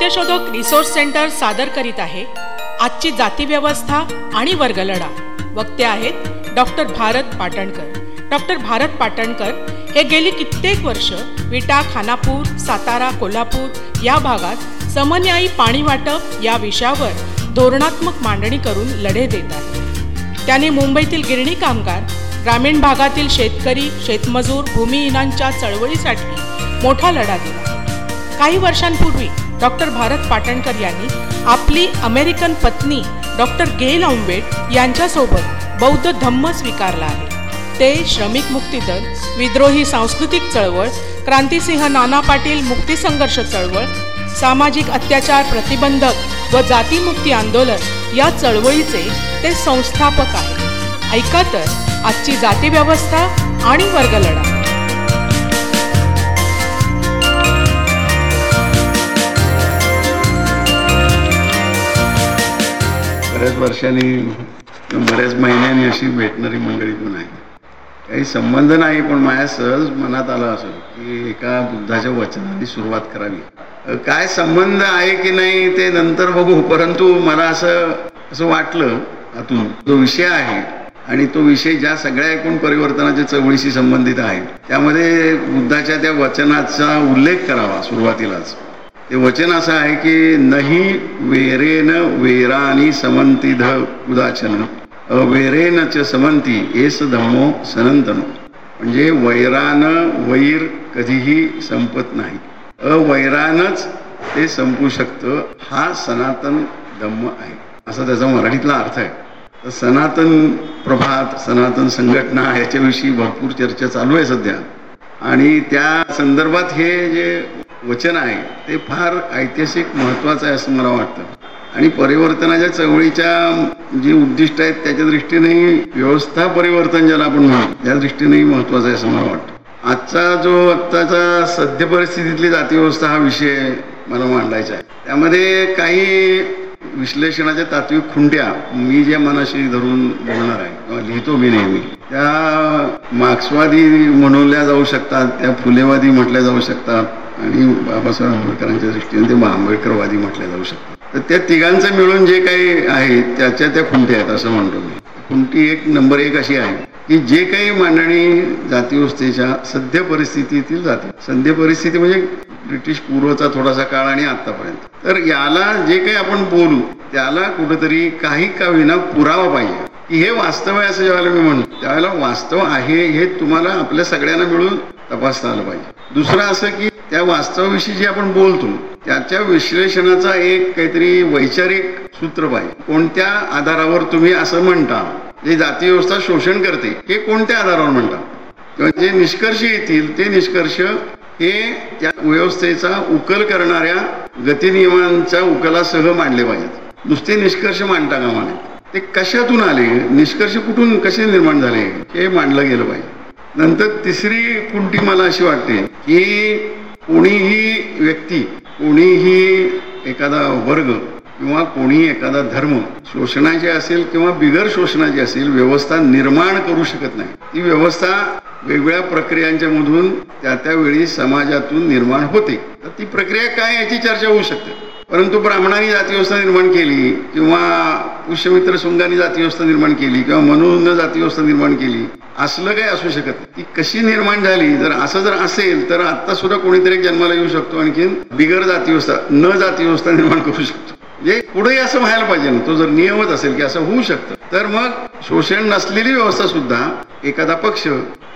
सत्यशोधक resource centre सादर करीत आहे. आजची जाती व्यवस्था आणि वर्गलढा. वक्ते आहेत डॉक्टर भारत पाटणकर. डॉक्टर भारत पाटणकर हे गेली कित्येक वर्ष विटा खानापूर सातारा कोल्हापूर या भागात समन्यायी पाणी वाटप या विषयावर धोरणात्मक मांडणी करून लढे देत आहेत. त्याने मुंबईतील गिरणी कामगार ग्रामीण भागातील शेतकरी शेतमजूर भूमिहीनांच्या चळवळीसाठी मोठा लढा दिला. काही वर्षांपूर्वी डॉक्टर भारत पाटणकर यांनी आपली अमेरिकन पत्नी डॉक्टर गेल आंबेड यांच्यासोबत बौद्ध धम्म स्वीकारला आहे. ते श्रमिक मुक्ती दल विद्रोही सांस्कृतिक चळवळ क्रांतिसिंह नाना पाटील मुक्तीसंघर्ष चळवळ सामाजिक अत्याचार प्रतिबंधक व जातीमुक्ती आंदोलन या चळवळीचे ते संस्थापक आहेत. ऐका तर आजची जाती व्यवस्था आणि वर्गलढा. बऱ्याच वर्षांनी बऱ्याच महिन्यांनी अशी भेटणारी मंडळी पण आहे. काही संबंध नाही पण माझ्या सहज मनात आलं असं की एका बुद्धाच्या वचनाने सुरुवात करावी. काय संबंध आहे की नाही ते नंतर बघू परंतु मला असं असं वाटलं आतून. जो विषय आहे आणि तो विषय ज्या सगळ्या एकूण परिवर्तनाच्या चळवळीशी संबंधित आहे त्यामध्ये बुद्धाच्या त्या वचनाचा उल्लेख करावा सुरुवातीलाच. ते वचन असं आहे की नाही वेरेन वेरानी समंती ध उदाचन. अवेरेन च समंती एस धम्मो सनंतनो म्हणजे वैरान वैर कधीही संपत नाही. अवैरानच ते संपू शकतं हा सनातन धम्म आहे. असा त्याचा मराठीतला अर्थ आहे. तर सनातन प्रभात सनातन संघटना ह्याच्याविषयी भरपूर चर्चा चालू आहे सध्या. आणि त्या संदर्भात हे जे वचन आहे ते फार ऐतिहासिक महत्वाचं आहे असं मला वाटतं. आणि परिवर्तनाच्या चळवळीच्या जी उद्दिष्ट आहेत त्याच्या दृष्टीने व्यवस्था परिवर्तन ज्याला आपण म्हणतो त्या दृष्टीनेही महत्वाचं आहे असं मला वाटतं. आजचा जो आत्ताचा सद्य परिस्थितीतली जाती व्यवस्था हा विषय मला मांडायचा आहे. त्यामध्ये काही विश्लेषणाच्या तात्विक खुंट्या मी ज्या मनाशी धरून बोलणार आहे किंवा लिहितो मी नेहमी त्या मार्क्सवादी म्हणवल्या जाऊ शकतात त्या फुलेवादी म्हटल्या जाऊ शकतात. आणि बाबासाहेब आंबेडकरांच्या दृष्टीने ते आंबेडकरवादी म्हटल्या जाऊ शकतात तर त्या तिघांचं मिळून जे काही आहे त्याच्या त्या खुंटी आहेत असं म्हणतो मी. खुंटी एक नंबर एक अशी आहे की जे काही मांडणी जातीवस्थेच्या सध्या परिस्थितीतील जाते. सध्या परिस्थिती म्हणजे ब्रिटिश पूर्वचा थोडासा काळ आणि आतापर्यंत तर याला जे काही आपण बोलू त्याला कुठंतरी काही का विना पुरावा पाहिजे. की हे वास्तव आहे असं ज्यावेळेला मी म्हणतो त्यावेळेला वास्तव आहे हे तुम्हाला आपल्या सगळ्यांना मिळून तपासता आलं पाहिजे. दुसरं असं की त्या वास्तवाविषयी जे आपण बोलतो. त्याच्या विश्लेषणाचा एक काहीतरी वैचारिक सूत्र पाहिजे. कोणत्या आधारावर तुम्ही असं म्हणता? जे जाती व्यवस्था शोषण करते हे कोणत्या आधारावर म्हणता? किंवा जे निष्कर्ष येतील ते निष्कर्ष हे त्या व्यवस्थेचा उकल करणाऱ्या गतिनियमांच्या उकलासह मांडले पाहिजेत. नुसते निष्कर्ष मांडता कामा म्हणे ते कशातून आले? निष्कर्ष कुठून कसे निर्माण झाले? हे मांडलं गेलं पाहिजे. नंतर तिसरी कुंटी मला अशी वाटते की कोणीही व्यक्ती कोणीही एखादा वर्ग किंवा कोणीही एखादा धर्म शोषणाचे असेल किंवा बिगर शोषणाची असेल व्यवस्था निर्माण करू शकत नाही. ती व्यवस्था वेगवेगळ्या प्रक्रियांच्या मधून त्या त्यावेळी समाजातून निर्माण होते. तर ती प्रक्रिया काय याची चर्चा होऊ शकते. परंतु ब्राह्मणांनी जातीव्यवस्था निर्माण केली किंवा पुष्यमित्र शृंगाने जातीव्यवस्था निर्माण केली किंवा मनून जातीव्यवस्था निर्माण केली असलं काही असू शकत ती कशी निर्माण झाली जर असं जर असेल तर आता सुद्धा कोणीतरी जन्माला येऊ शकतो आणखीन बिगर जातीव्यवस्था न जातीव्यवस्था निर्माण करू शकतो. म्हणजे पुढे असं व्हायला पाहिजे ना तो जर नियमच असेल की असं होऊ शकतं तर मग शोषण नसलेली व्यवस्था सुद्धा एखादा पक्ष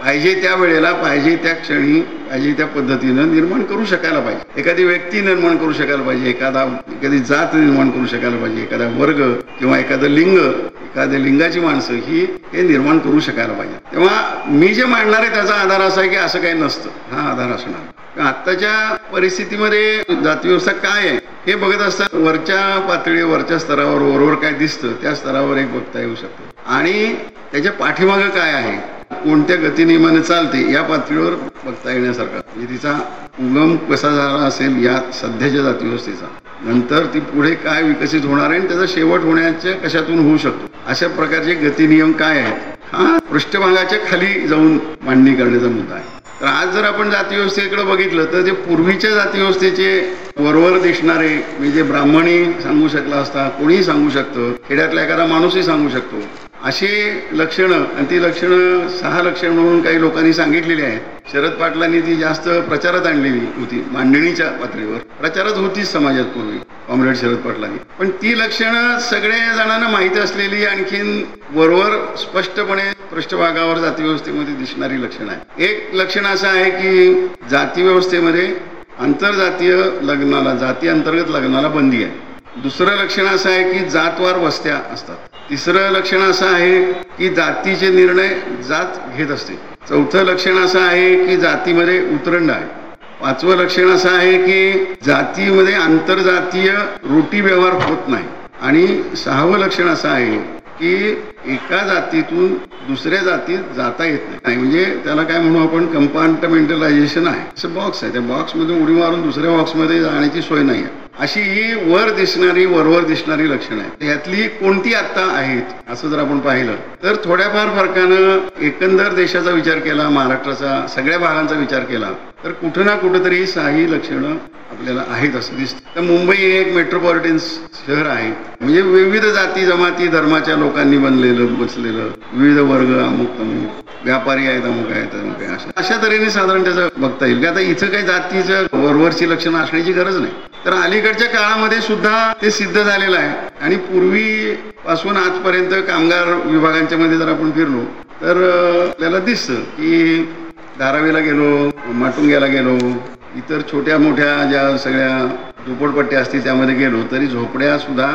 पाहिजे त्या वेळेला पाहिजे त्या क्षणी पाहिजे त्या पद्धतीनं निर्माण करू शकायला पाहिजे. एखादी व्यक्ती निर्माण करू शकायला पाहिजे एखादा एखादी जात निर्माण करू शकायला पाहिजे एखादा वर्ग किंवा एखादं लिंग एखाद्या लिंगाची माणसं ही हे निर्माण करू शकायला पाहिजे. तेव्हा मी जे मांडणार आहे त्याचा आधार असा आहे की असं काही नसतं. हा आधार असणार. आत्ताच्या परिस्थितीमध्ये जातीव्यवस्था काय आहे हे बघत असताना वरच्या पातळीवर वरच्या स्तरावर वरवर काय दिसतं त्या स्तरावर एक बघता येऊ शकतं. आणि त्याच्या पाठीमागं काय आहे? कोणत्या गतिनियमाने चालते या पातळीवर बघता येण्यासारखा. म्हणजे तिचा उगम कसा झाला असेल या सध्याच्या जाती व्यवस्थेचा. नंतर ती पुढे काय विकसित होणार आहे आणि त्याचा शेवट होण्याच्या कशातून होऊ शकतो? अशा प्रकारचे गतिनियम काय आहेत? हा पृष्ठभागाच्या खाली जाऊन मांडणी करण्याचा मुद्दा आहे. तर आज जर आपण जातीव्यवस्थेकडे बघितलं तर जे पूर्वीच्या जातीव्यवस्थेचे वरवर दिसणारे म्हणजे ब्राह्मणी सांगू शकला असता कोणीही सांगू शकतं खेड्यातला एखादा माणूसही सांगू शकतो. अशी लक्षणं आणि ती लक्षणं सहा लक्षण म्हणून काही लोकांनी सांगितलेली आहेत. शरद पाटलांनी ती जास्त प्रचारात आणलेली होती मांडणीच्या पातळीवर. प्रचारात होतीच समाजात पूर्वी कॉम्रेड शरद पाटलांनी. पण ती लक्षणं सगळ्या जणांना माहिती असलेली आणखीन वरवर स्पष्टपणे पृष्ठभागावर जाती व्यवस्थेमध्ये दिसणारी लक्षणं आहे एक लक्षण असं आहे की जाती व्यवस्थेमध्ये आंतरजातीय लग्नाला जाती अंतर्गत लग्नाला बंदी आहे. दुसरं लक्षण असं आहे की जातवार वस्त्या असतात. तिसरं लक्षण असं आहे की जातीचे निर्णय जात घेत असते. चौथं लक्षण असं आहे की जातीमध्ये उतरंड आहे. पाचवं लक्षण असं आहे की जातीमध्ये आंतरजातीय रोटी व्यवहार होत नाही. आणि सहावं लक्षण असं आहे की एका जातीतून दुसऱ्या जातीत जाता येत नाही. म्हणजे त्याला काय म्हणू आपण कंपार्टमेंटलायझेशन आहे. असं बॉक्स आहे. त्या बॉक्समधून उडी मारून दुसऱ्या बॉक्समध्ये जाण्याची सोय नाही आहे अशी ही वर दिसणारी वरवर दिसणारी लक्षणं आहेत. यातली कोणती आत्ता आहेत असं जर आपण पाहिलं तर थोड्याफार फरकानं एकंदर देशाचा विचार केला महाराष्ट्राचा सगळ्या भागांचा विचार केला तर कुठं ना कुठंतरी साही लक्षणं आपल्याला आहेत असं दिसतं. तर मुंबई हे एक मेट्रोपॉलिटन शहर आहे. म्हणजे विविध जाती जमाती धर्माच्या लोकांनी बनलेलं बसलेलं विविध वर्ग अमुक अमुक व्यापारी आहेत अमुक आहेत अमुक आहे अशा अशा तऱ्हेने साधारण त्याचं बघता येईल. की आता इथं काही जातीचं वरवरची लक्षणं असण्याची गरज नाही. तर अलीकडच्या काळामध्ये सुद्धा ते सिद्ध झालेलं आहे. आणि पूर्वी पासून आजपर्यंत कामगार विभागांच्या मध्ये जर आपण फिरलो तर आपल्याला दिसतं की धारावीला गेलो माटुंग्याला गेलो इतर छोट्या मोठ्या ज्या सगळ्या झोपडपट्ट्या असतील त्यामध्ये गेलो तरी झोपड्या सुद्धा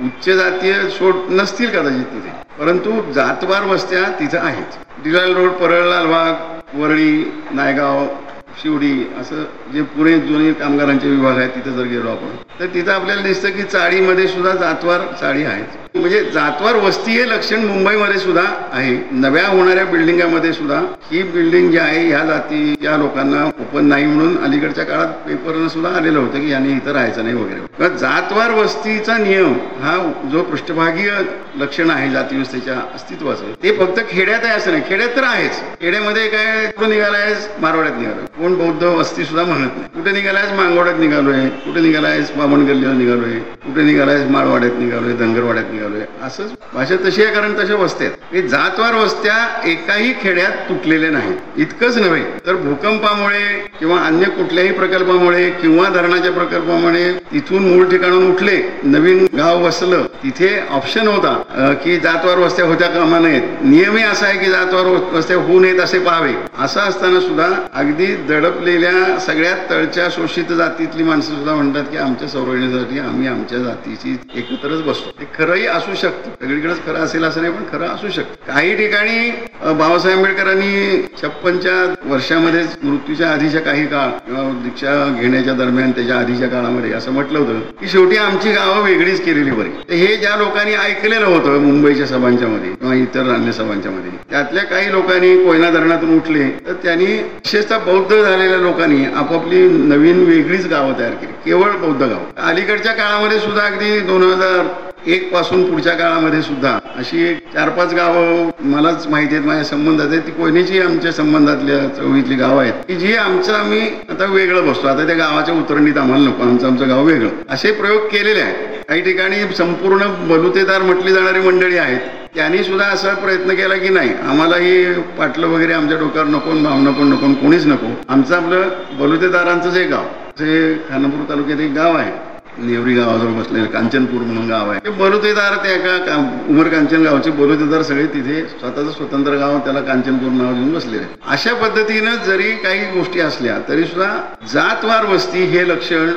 उच्च जातीय सोड नसतील कदाचित तिथे. परंतु जातवार वस्त्या तिथं आहेत. डिलाल रोड परळ लालबाग वरळी नायगाव शिवडी असं जे पुणे जुने कामगारांचे विभाग आहेत तिथे जर गेलो आपण तर तिथं आपल्याला दिसतं की चाळीमध्ये सुद्धा जातवार चाळी आहेत. म्हणजे जातवार वस्ती हे लक्षण मुंबईमध्ये सुद्धा आहे. नव्या होणाऱ्या बिल्डिंगामध्ये सुद्धा ही बिल्डिंग जी आहे ह्या जाती या लोकांना ओपन नाही म्हणून अलीकडच्या काळात पेपरनं सुद्धा आलेलं होतं की याने इथं राहायचं नाही वगैरे. जातवार वस्तीचा नियम हा जो पृष्ठभागीय लक्षण आहे जाती व्यवस्थेच्या अस्तित्वाचं ते फक्त खेड्यात आहे असं नाही. खेड्यात तर आहेच. खेड्यामध्ये काय कुठं निघालाय मारवाड्यात निघालोय. कोण बौद्ध वस्ती सुद्धा म्हणत नाही. कुठे निघालायस? मांगवाड्यात निघालोय. कुठे निघालायस? बामणगल्लीला निघालोय. कुठे निघालायस? माळवाड्यात निघालोय. धनगरवाड्यात निघालोय. असंच भाषा तशी आहे कारण तशा वस्त्या आहेत. जातवार वस्त्या एकाही खेड्यात तुटलेल्या नाहीत. इतकंच नव्हे तर भूकंपामुळे किंवा अन्य कुठल्याही प्रकल्पामुळे किंवा धरणाच्या प्रकल्पामुळे तिथून मूळ ठिकाणून उठले नवीन गाव वसलं तिथे ऑप्शन होता की जातवार वस्त्या होत्या कामा नयेत. नियमही असा आहे की जातवार वस्त्या होऊ नयेत असे पाहावे. असं असताना सुद्धा अगदी दडपलेल्या सगळ्यात तळच्या शोषित जातीतली माणसं सुद्धा म्हणतात की आमच्या संरक्षणासाठी आम्ही आमच्या जातीची एकत्रच बसतो. ते खरंही असू शकतं. सगळीकडेच खरं असेल असं नाही पण खरं असू शकतं. काही ठिकाणी बाबासाहेब आंबेडकरांनी छप्पनच्या वर्षामध्येच मृत्यूच्या आधीच्या काही काळ किंवा दीक्षा घेण्याच्या दरम्यान त्याच्या आधीच्या काळामध्ये असं म्हटलं होतं की शेवटी आमची गावं वेगळीच केलेली बरी. हे ज्या लोकांनी ऐकलेलं होतं मुंबईच्या सभांच्या मध्ये किंवा इतर अन्य सभांच्या मध्ये त्यातल्या काही लोकांनी कोयना धरणातून उठले तर त्यांनी विशेषतः बौद्ध झालेल्या लोकांनी आपापली नवीन वेगळीच गावं तयार केली. केवळ बौद्ध गाव. अलीकडच्या काळामध्ये सुद्धा अगदी दोन हजार एक पासून पुढच्या काळामध्ये सुद्धा अशी एक चार पाच गावं मलाच माहिती आहेत माझ्या संबंधात आहेत. ती कोयनेची आमच्या संबंधातल्या चवळीतली गावं आहेत? की जी आमचं आम्ही आता वेगळं बसतो. आता त्या गावाच्या उतरणीत आम्हाला नको. आमचं आमचं गाव वेगळं. असे प्रयोग केलेले आहेत. काही ठिकाणी संपूर्ण बलुतेदार म्हटली जाणारी मंडळी आहेत. त्यांनी सुद्धा असा प्रयत्न केला की नाही आम्हाला ही पाटलं वगैरे आमच्या डोक्यावर नको भावना पण नको कोणीच नको. आमचं आपलं बलुतेदारांचं जे गाव. जे खानापूर तालुक्यात एक गाव आहे. नेवरी गावाजवळ बसलेलं कांचनपूर म्हणून गाव आहे. ते बलुतेदार ते एका उमर कांचन गावचे बलुतेदार सगळे तिथे स्वतःचं स्वतंत्र गाव त्याला कांचनपूर नाव देऊन बसलेले अशा पद्धतीनं जरी काही गोष्टी असल्या तरी सुद्धा जातवार वस्ती हे लक्षण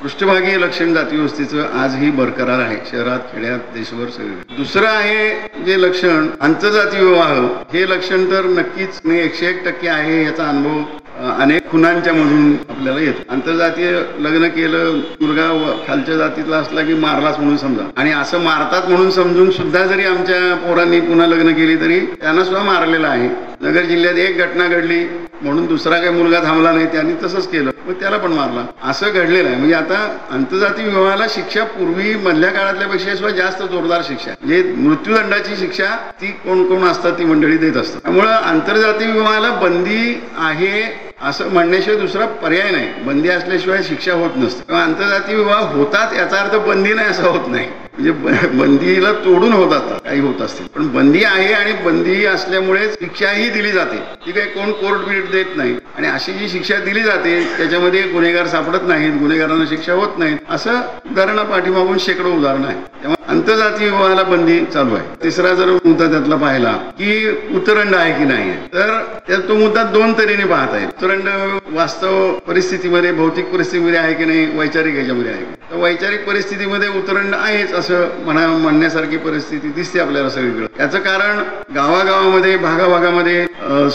पृष्ठभागीय लक्षण जाती वस्तीचं आजही बरकरार आहे. शहरात खेड्यात देशभर सगळे दुसरं आहे जे लक्षण आंतरजाती विवाह हे लक्षण तर नक्कीच एकशे एक टक्के आहे याचा अनुभव अनेक खुनांच्या मधून आपल्याला येत. आंतरजातीय लग्न केलं मुलगा खालच्या जातीतला असला की मारलाच म्हणून समजा. आणि असं मारतात म्हणून समजून सुद्धा जरी आमच्या पोरांनी पुन्हा लग्न केली तरी त्यांना सुद्धा मारलेलं आहे. नगर जिल्ह्यात एक घटना घडली म्हणून दुसरा काही मुलगा थांबला नाही त्यांनी तसंच केलं मग त्याला पण मारला. असं घडलेलं आहे. म्हणजे आता आंतरजातीय विवाहाला शिक्षा पूर्वी मधल्या काळातल्या पेक्षा सुद्धा जास्त जोरदार शिक्षा. म्हणजे मृत्यूदंडाची शिक्षा ती कोण कोण असतात ती मंडळी देत असतात. त्यामुळं आंतरजातीय विवाहाला बंदी आहे असं म्हणण्याशिवाय दुसरा पर्याय नाही. बंदी असल्याशिवाय शिक्षा होत नसते. किंवा आंतरजातीय विवाह होतात याचा अर्थ बंदी नाही असं होत नाही. म्हणजे बंदीला तोडून होत असतात काही होत असतील. पण बंदी आहे आणि बंदी असल्यामुळे शिक्षाही दिली जाते. ती काही कोण कोर्ट बीट देत नाही. आणि अशी जी शिक्षा दिली जाते त्याच्यामध्ये गुन्हेगार सापडत नाहीत गुन्हेगारांना शिक्षा होत नाही असं उदाहरणं पाठीमागून शेकडो उदाहरणं आहे त्यामुळे आंतरजातीय विवाहाला बंदी चालू आहे. तिसरा जर मुद्दा त्यातला पाहिला की उतरंड आहे की नाही तर तो मुद्दा दोन तऱ्हेने पाहता येईल. उतरंड वास्तव परिस्थितीमध्ये भौतिक परिस्थितीमध्ये आहे की नाही वैचारिक याच्यामध्ये आहे. तर वैचारिक परिस्थितीमध्ये उतरंड आहेच असं म्हणा म्हणण्यासारखी परिस्थिती दिसते आपल्याला सगळीकडे. याचं कारण गावागावामध्ये भागाभागामध्ये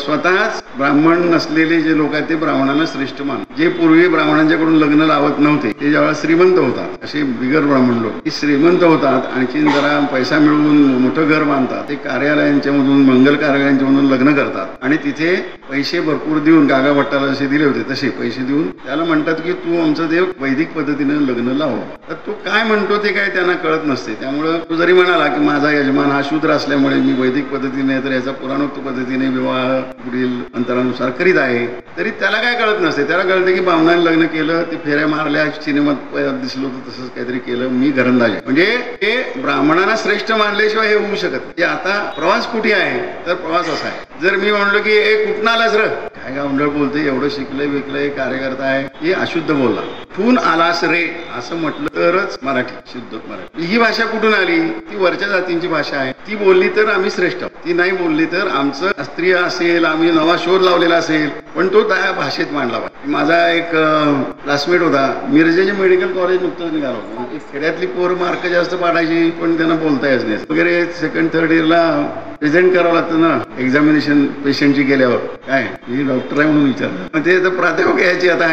स्वतःच ब्राह्मण नसलेले जे लोक आहेत ते ब्राह्मणांना श्रेष्ठ मान जे पूर्वी ब्राह्मणांच्याकडून लग्न लावत नव्हते ते ज्यावेळेला श्रीमंत होतात असे बिगर ब्राह्मण लोक श्रीमंत होतात होतात आणखीन जरा पैसा मिळवून मोठं घर बांधतात ते कार्यालयांच्या मधून मंगल कार्यालयांच्या मधून लग्न करतात. आणि तिथे पैसे भरपूर देऊन गागा भट्टाला जसे दिले होते तसे पैसे देऊन त्याला म्हणतात की तू आमचं देव वैदिक पद्धतीनं लग्न लाव. तर तो काय म्हणतो ते काय त्यांना कळत नसते. त्यामुळं तू जरी म्हणाला की माझा यजमान हा शूद्र असल्यामुळे मी वैदिक पद्धतीने तर याचा पुराणोक्त पद्धतीने विवाह पुढील अंतरानुसार करीत आहे तरी त्याला काय कळत नसते. त्याला कळतं की बामणाने लग्न केलं ते फेऱ्या मारल्या सिनेमात दिसलो होतं तसंच काहीतरी केलं मी घरंदाज म्हणजे ते ब्राह्मणांना श्रेष्ठ मानल्याशिवाय हे होऊ शकत म्हणजे आता प्रवास कुठे आहे? तर प्रवास असा आहे. जर मी म्हणलो की ए कुठं आलास र? काय गावंडळ बोलते एवढं शिकलंय विकलंय कार्यकर्ता आहे हे अशुद्ध बोलला कुठून आलास रे? असं म्हटलं तरच मराठी शुद्ध मराठी. ही भाषा कुठून आली? ती वरच्या जातींची भाषा आहे. ती बोलली तर आम्ही श्रेष्ठ ती नाही बोलली तर आमचं शास्त्रीय असेल आम्ही नवा शोध लावलेला असेल पण तो त्या भाषेत मांडला पाहिजे. माझा एक क्लासमेट होता. मिरजेचे मेडिकल कॉलेज नुकतंच निघालं होतं. खेड्यातली पोर मार्क जास्त पाडायची पण त्यांना बोलता येत नाही. वगैरे सेकंड थर्ड इयरला प्रेझेंट करावं लागतं ना एक्झामिनेशन पेशंटची गेल्यावर काय? मी डॉक्टर आहे म्हणून विचारलं. ते तर प्राध्यापक यायची आता.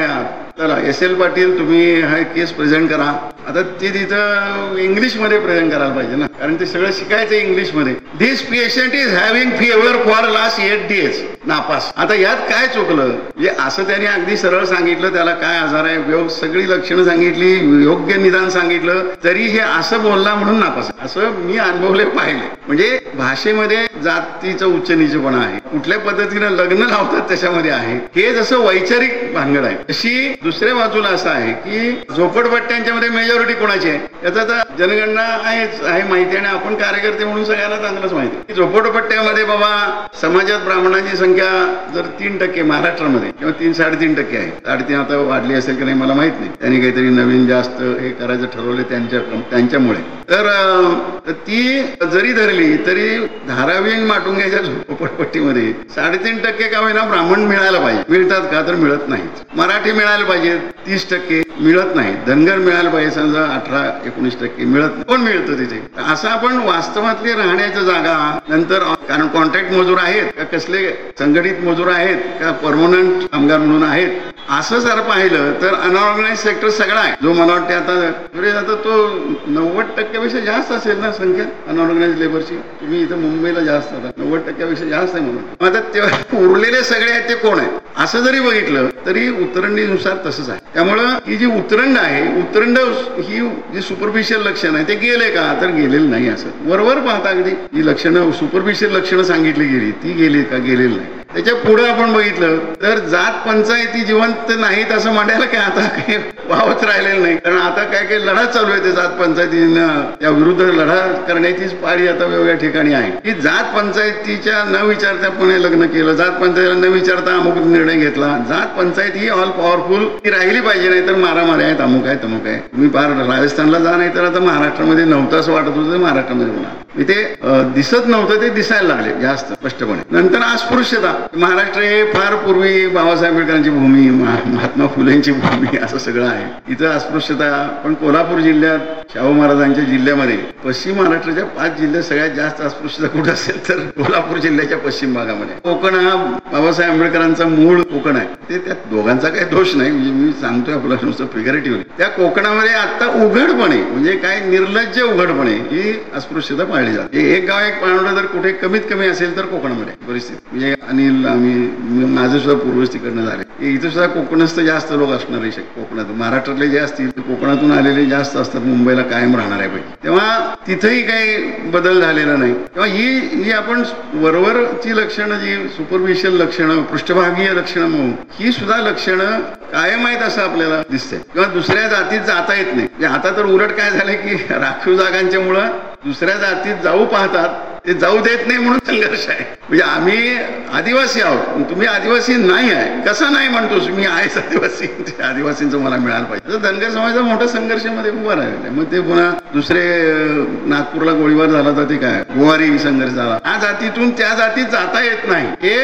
चला एस एल पाटील तुम्ही हा केस प्रेझेंट करा. आता ते तिथं इंग्लिशमध्ये प्रेझेंट करायला पाहिजे ना. कारण ते सगळं शिकायचं इंग्लिशमध्ये this patient is having fever for last eight days नापास. आता यात काय चुकलं? म्हणजे असं त्याने अगदी सरळ सांगितलं त्याला काय आजार आहे योग सगळी लक्षणं सांगितली योग्य निदान सांगितलं तरी हे असं बोलला म्हणून नापास असं मी अनुभवले पाहिले. म्हणजे भाषेमध्ये जातीचं उच्च निचपणा आहे. कुठल्या पद्धतीनं लग्न लावतात त्याच्यामध्ये आहे. हे जसं वैचारिक भानगड आहे तशी दुसऱ्या बाजूला असं आहे की झोपडपट्ट्यांच्या मध्ये मेजॉरिटी कोणाची आहे? याचा तर जनगणना आहेच आहे माहिती आणि आपण कार्यकर्ते म्हणून सगळ्यांना चांगलंच माहिती झोपडपट्ट्यामध्ये बाबा समाजात ब्राह्मणांची संख्या जर तीन टक्के महाराष्ट्रामध्ये किंवा तीन साडेतीन टक्के आहे. साडेतीन आता वाढली असेल की नाही मला माहीत नाही. त्यांनी काहीतरी नवीन जास्त हे करायचं ठरवलं त्यांच्या त्यांच्यामुळे. तर ती जरी धरली तरी धारावीन माटुंग्याच्या झोपडपट्टीमध्ये साडेतीन टक्के का होईना ब्राह्मण मिळायला पाहिजे. मिळतात का तर मिळत नाहीत. मराठी मिळायला पाहिजे तीस टक्के मिळत नाही धनगर मिळायला पाहिजे समजा अठरा एकोणीस टक्के मिळत नाही. कोण मिळतं तिथे असं आपण वास्तवातली राहण्याच्या जागा नंतर कारण कॉन्ट्रॅक्ट मजूर आहेत का कसले संघटित मजूर आहेत का परमनंट कामगार म्हणून आहेत असं जर पाहिलं तर अनऑर्गनाइज सेक्टर सगळा आहे. जो मला वाटते आता पुढे आता तो नव्वद टक्क्यापेक्षा जास्त असेल ना संख्या अनऑर्गनाइज लेबरची तुम्ही इथं मुंबईला जास्त आता. नव्वद टक्क्यापेक्षा जास्त आहे म्हणून. मग आता ते उरलेले सगळे आहेत ते कोण आहे असं जरी बघितलं तरी उतरंडीनुसार तसंच आहे. त्यामुळं ही जी उतरंड आहे उतरंड ही जी सुपरफिशियल लक्षण आहे ते गेले का? तर गेलेलं नाही असं. वरवर पाहता अगदी जी लक्षणं सुपरफिशियल लक्षणं सांगितली गेली ती गेली का? गेलेली नाही. त्याच्या पुढं आपण बघितलं तर जात पंचायती जिवंत नाहीत असं म्हणायला काय आता काही वावच राहिलेलं नाही. कारण आता काय काही लढा चालू आहे ते जात पंचायतीनं त्या विरुद्ध लढा करण्याचीच पाळी आता वेगवेगळ्या ठिकाणी आहे. की जात पंचायतीच्या न विचारता पुणे लग्न केलं जात पंचायतीला न विचारता अमुक निर्णय घेतला. जात पंचायत ही ऑल पॉवरफुल ती राहिली पाहिजे नाही तर मारामारी आहेत अमुक आहे तमुक आहे तुम्ही फार राजस्थानला जा नाही तर आता महाराष्ट्रामध्ये नव्हतं असं वाटत होतं महाराष्ट्रामध्ये होणार. इथे दिसत नव्हतं ते दिसायला लागले जास्त स्पष्टपणे. नंतर अस्पृश्यता महाराष्ट्र हे फार पूर्वी बाबासाहेब आंबेडकरांची भूमी महात्मा फुलेंची भूमी असं सगळं आहे. इथं अस्पृश्यता पण कोल्हापूर जिल्ह्यात शाहू महाराजांच्या जिल्ह्यामध्ये पश्चिम महाराष्ट्राच्या पाच जिल्ह्यात सगळ्यात जास्त अस्पृश्यता कुठं असेल तर कोल्हापूर जिल्ह्याच्या पश्चिम भागामध्ये. कोकण हा बाबासाहेब आंबेडकरांचा मूळ कोकण आहे. ते त्या दोघांचा काही दोष नाही. म्हणजे मी सांगतोय आपला नुसतं फिगरेटिव्ह त्या कोकणामध्ये आता उघडपणे म्हणजे काय निर्लज्ज उघडपणे ही अस्पृश्यता पाळली जाते. एक गाव एक पाणवडं जर कुठे कमीत कमी असेल तर कोकणामध्ये. परिस्थिती. म्हणजे आणि देखील आम्ही माझे माझं सुद्धा पूर्वज तिकडनं झाले. इथं सुद्धा कोकणस्थ जास्त लोक असणार आहे कोकणात महाराष्ट्रातले जे असतील कोकणातून आलेले जास्त असतात मुंबईला कायम राहणार आहे पैकी तेव्हा तिथेही काही बदल झालेला नाही. तेव्हा ही जी आपण वरवरची लक्षणं जी सुपरफिशियल लक्षणं पृष्ठभागीय लक्षणं म्हणून ही सुद्धा लक्षणं कायम आहेत असं आपल्याला दिसतंय. किंवा दुसऱ्या जातीत जाता येत नाही. म्हणजे आता तर उलट काय झालंय की राखीव जागांच्या मुळे दुसऱ्या जातीत जाऊ पाहतात ते जाऊ देत नाही म्हणून संघर्ष आहे. म्हणजे आम्ही आदिवासी आहोत तुम्ही आदिवासी नाही आहे. कसा नाही म्हणतोस मी आहेच आदिवासी. आदिवासींचं मला मिळालं पाहिजे. धनगर समाजाचा मोठा संघर्षामध्ये उभा राहिलेला मग ते पुन्हा दुसरे नागपूरला गोळीबार झाला तर ते काय? गोवारी संघर्ष झाला. या जातीतून त्या जातीत जाता येत नाही. हे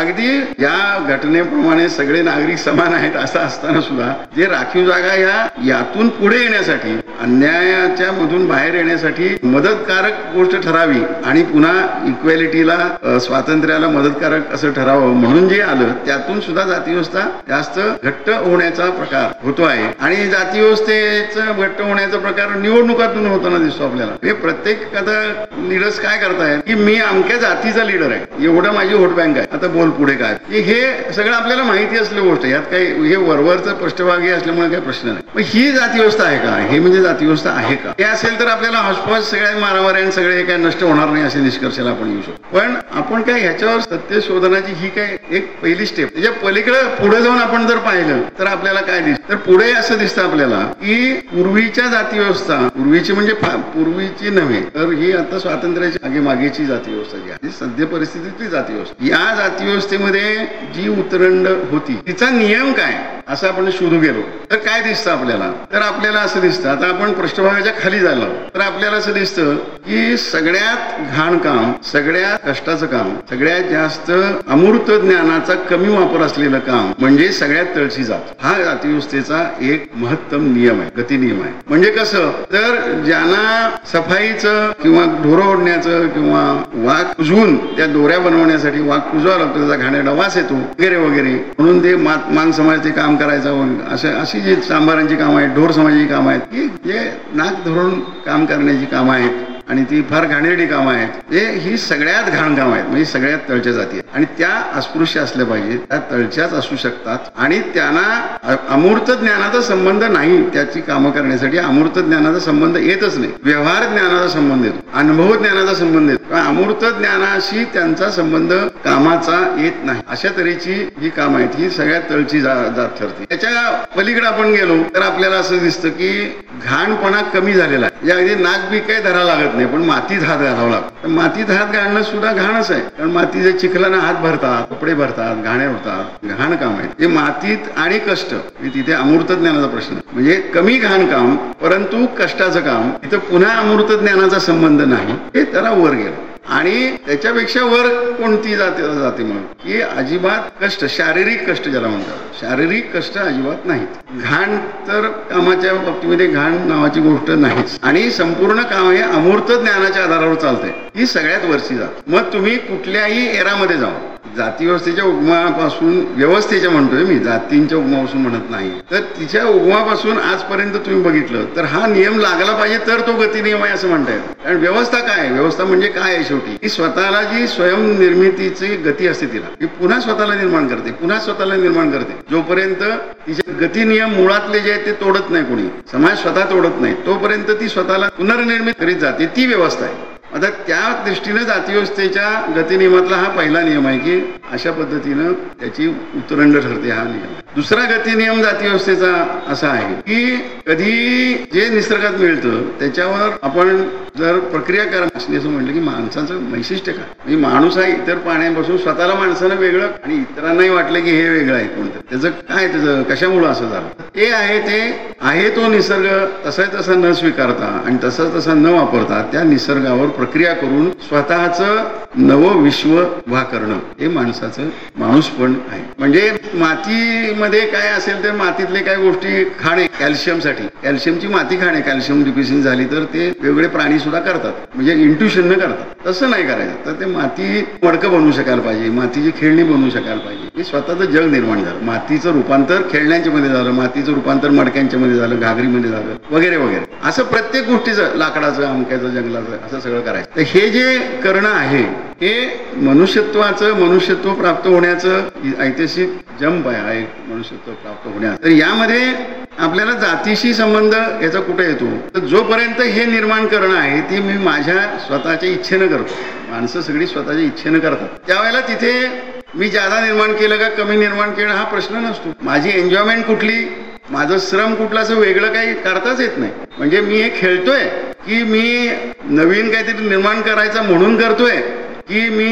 अगदी या घटनेप्रमाणे सगळे नागरिक समान आहेत असं असताना सुद्धा जे राखीव जागा या यातून पुढे येण्यासाठी अन्यायाच्या मधून बाहेर येण्यासाठी मदतकारक गोष्ट ठरावी आणि पुन्हा इक्वॅलिटीला स्वातंत्र्याला मदतकारक असं ठरावं म्हणून जे आलं त्यातून सुद्धा जातीव्यवस्था जास्त घट्ट होण्याचा प्रकार होतो आहे. आणि जातीव्यवस्थेचं घट्ट होण्याचा प्रकार निवडणुकातून होताना दिसतो आपल्याला. हे प्रत्येक आता लिडर्स काय करतायत? की मी अमक्या जातीचा लिडर आहे. एवढं माझी वोट बँक आहे. आता बोल पुढे काय? की हे सगळं आपल्याला माहिती असलेली गोष्ट यात काही हे वरवरचं पृष्ठभागी असल्यामुळे काही प्रश्न नाही. पण ही जातीव्यवस्था आहे का? हे म्हणजे जातीव्यवस्था आहे का? हे असेल तर आपल्याला हॉस्पॉस सगळ्या मारामाऱ्या सगळे काय नष्ट होणार नाही असे निष्कर्षाला आपण येऊ शकतो. पण आपण काय ह्याच्यावर सत्य शोधनाची ही काय एक पहिली स्टेप म्हणजे त्याच्या पलीकडे पुढे जाऊन आपण जर पाहिलं तर आपल्याला काय दिसत? तर पुढे असं दिसतं आपल्याला की पूर्वीच्या जाती व्यवस्था पूर्वीची म्हणजे पूर्वीची नव्हे तर ही आता स्वातंत्र्याची मागे मागेची जाती व्यवस्था जी आहे सध्या सद्य परिस्थितीतली जाती व्यवस्था. या जाती व्यवस्थेमध्ये जी उतरंड होती तिचा नियम काय? असं आपण शोधू गेलो. तर काय दिसतं आपल्याला? तर आपल्याला असं दिसतं आता आपण पृष्ठभागाच्या खाली झालो तर आपल्याला असं दिसतं की सगळ्यात घाण काम सगळ्या कष्टाचं काम सगळ्यात जास्त अमूर्त ज्ञानाचा कमी वापर असलेलं काम म्हणजे सगळ्यात तळशी जात. हा जातीव्यवस्थेचा एक महत्तम नियम आहे गती नियम आहे. म्हणजे कसं तर ज्यांना सफाईचं किंवा ढोरं ओढण्याचं किंवा वाघ कुजवून त्या दोऱ्या बनवण्यासाठी वाघ कुजवा लागतो त्याचा घाण्याला वास येतो वगैरे वगैरे. म्हणून ते मान समाजाचे काम करायचं असे अशी जी सांबारांची कामं आहेत ढोर समाजाची कामं आहेत की जे नाक धरून काम करण्याची कामं आहेत. आणि ती फार घाणेरडी कामं आहेत. हे ही सगळ्यात घाण कामं आहेत. म्हणजे सगळ्यात तळच्या जाती आहेत. आणि त्या अस्पृश्य असल्या पाहिजेत. त्या तळच्याच असू शकतात. आणि त्यांना अमूर्त ज्ञानाचा संबंध नाही. त्याची कामं करण्यासाठी अमूर्त ज्ञानाचा संबंध येतच नाही. व्यवहार ज्ञानाचा संबंध येतो. अनुभव ज्ञानाचा संबंध येतो. अमूर्त ज्ञानाशी त्यांचा संबंध कामाचा येत नाही. अशा तऱ्हेची जी कामं आहेत ही सगळ्यात तळची जात ठरते. त्याच्या पलीकडे आपण गेलो तर आपल्याला असं दिसतं की घाणपणा कमी झालेला आहे. या अगदी नाक बी काही धरा लागत नाही पण मातीत हात घालावा लागतो. मातीत हात घालणं सुद्धा घाणच आहे. कारण मातीचे चिखलानं हात भरतात कपडे भरतात घाण्या होतात घाण काम आहे. ते मातीत आणि कष्ट तिथे अमूर्त ज्ञानाचा प्रश्न आहे. म्हणजे कमी घाण काम परंतु कष्टाचं काम तिथं पुन्हा अमूर्त ज्ञानाचा संबंध नाही हे त्याला वर गेलं. आणि त्याच्यापेक्षा वर कोणती जाते जाते म्हणून? की अजिबात कष्ट शारीरिक कष्ट ज्याला म्हणतात. शारीरिक कष्ट अजिबात नाहीत. घाण तर कामाच्या बाबतीमध्ये घाण नावाची गोष्ट नाहीच. आणि संपूर्ण काम हे अमूर्त ज्ञानाच्या आधारावर चालतंय. ही सगळ्यात वरची जात. मग तुम्ही कुठल्याही एरामध्ये जाऊ जाती व्यवस्थेच्या उगमापासून व्यवस्थेच्या म्हणतोय मी जातींच्या उगमापासून म्हणत नाही. तर तिच्या उगमापासून आजपर्यंत तुम्ही बघितलं तर हा नियम लागला पाहिजे तर तो गती नियम आहे असं म्हणता येईल कारण व्यवस्था काय आहे? व्यवस्था म्हणजे काय आहे शेवटी? ती स्वतःला जी स्वयंनिर्मितीची गती असते तिला ती पुन्हा स्वतःला निर्माण करते पुन्हा स्वतःला निर्माण करते. जोपर्यंत तिचे गती नियम मुळातले जे आहेत ते तोडत नाही कोणी समाज स्वतः तोडत नाही तोपर्यंत ती स्वतःला पुनर्निर्मित करीत जाते ती व्यवस्था आहे. आता त्या दृष्टीनं जातीव्यवस्थेच्या गतिनियमातला हा पहिला नियम आहे की अशा पद्धतीनं त्याची उतरंड ठरते हा नियम. दुसरा गतिनियम जातीव्यवस्थेचा असा आहे की कधी जे निसर्गात मिळतं त्याच्यावर आपण जर प्रक्रिया करा असणे असं म्हटलं की माणसाचं वैशिष्ट्य काय? म्हणजे माणूस आहे इतर पाण्यापासून स्वतःला माणसानं वेगळं आणि इतरांनाही वाटलं की हे वेगळं आहे कोणतं. त्याचं काय त्याचं कशामुळं असं झालं? ते आहे ते आहे तो निसर्ग तसा तसा न स्वीकारता आणि तसा तसा न वापरता त्या निसर्गावर प्रक्रिया करून स्वतःचं नवं विश्व उभा करणं हे माणसाचं माणूस पण आहे. म्हणजे मातीमध्ये काय असेल तर मातीतले काही गोष्टी खाणे कॅल्शियमसाठी. कॅल्शियमची माती खाणे कॅल्शियम डिफिशियन झाली तर ते वेगवेगळे प्राणी सुद्धा करतात. म्हणजे इंट्युशन न करतात तसं नाही करायचं. तर ते माती मडकं बनवू शकायला पाहिजे मातीची खेळणी बनवू शकायला पाहिजे. हे स्वतःचं जग निर्माण झालं. मातीचं रूपांतर खेळण्यांच्या मध्ये झालं मातीचं रूपांतर मडक्यांच्या मध्ये झालं घागरीमध्ये झालं वगैरे वगैरे. असं प्रत्येक गोष्टीचं लाकडाचं अमक्याचं जंगलाचं असं सगळं करायचं. तर हे जे करणं आहे हे मनुष्यत्वाचं मनुष्यत्व प्राप्त होण्याचं ऐतिहासिक जंप आहे हा एक मनुष्यत्व प्राप्त होण्याचं तर यामध्ये आपल्याला जातीशी संबंध याचा कुठे येतो? तर जोपर्यंत हे निर्माण करणं आहे ती मी माझ्या स्वतःच्या इच्छेनं करतो. माणसं सगळी स्वतःच्या इच्छेनं करतात. त्यावेळेला तिथे मी जादा निर्माण केलं का कमी निर्माण केलं हा प्रश्न नसतो. माझी एन्जॉयमेंट कुठली? माझं श्रम कुठलं असं वेगळं काही करताच येत नाही. म्हणजे मी हे खेळतोय की मी नवीन काहीतरी निर्माण करायचं म्हणून करतोय. की मी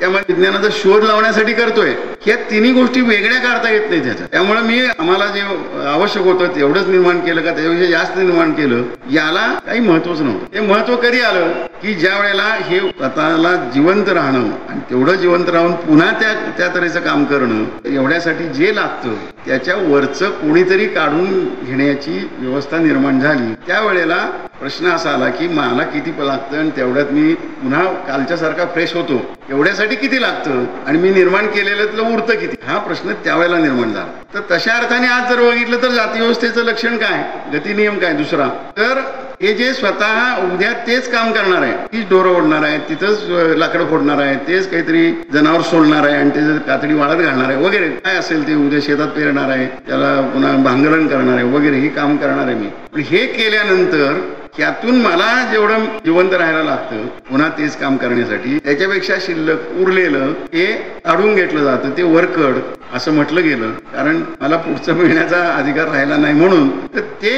त्यामध्ये विज्ञानाचा शोध लावण्यासाठी करतोय. या तिन्ही गोष्टी वेगळ्या काढता येत नाही त्याच्या त्यामुळे मी आम्हाला जे आवश्यक होतं तेवढंच निर्माण केलं का त्याच्यापेक्षा जास्त निर्माण केलं याला काही महत्वच नव्हतं. ते महत्त्व कधी आलं? की ज्या वेळेला हे स्वतःला जिवंत राहणं आणि तेवढं जिवंत राहून पुन्हा त्या त्या तऱ्हेचं काम करणं एवढ्यासाठी जे लागतं त्याच्या वरचं कोणीतरी काढून घेण्याची व्यवस्था निर्माण झाली. त्यावेळेला प्रश्न असा आला की मला किती लागतं आणि तेवढ्यात मी पुन्हा कालच्या सारखा फ्रेश होतो. एवढ्यासाठी किती लागतं? आणि मी निर्माण केलेलं उरतं किती? हा प्रश्न त्यावेळेला निर्माण झाला. तर तशा अर्थाने आज जर बघितलं तर जाती व्यवस्थेचं लक्षण काय? गतिनियम काय? दुसरा. तर हे जे स्वतः उद्या तेच काम करणार आहे. तीच डोरं ओढणार आहे तिथंच लाकडं फोडणार आहे तेच काहीतरी जनावर सोडणार आहे आणि ते कातडी वाळत घालणार आहे वगैरे. काय असेल ते उद्या शेतात पेरणार आहे त्याला पुन्हा भांगरण करणार आहे वगैरे हे काम करणार आहे मी. पण हे केल्यानंतर त्यातून मला जेवढं जिवंत राहायला लागतं पुन्हा तेच काम करण्यासाठी त्याच्यापेक्षा शिल्लक उरलेलं हे काढून घेतलं जातं ते वरकड असं म्हटलं गेलं. कारण मला पुढचं मिळण्याचा अधिकार राहिला नाही म्हणून तर ते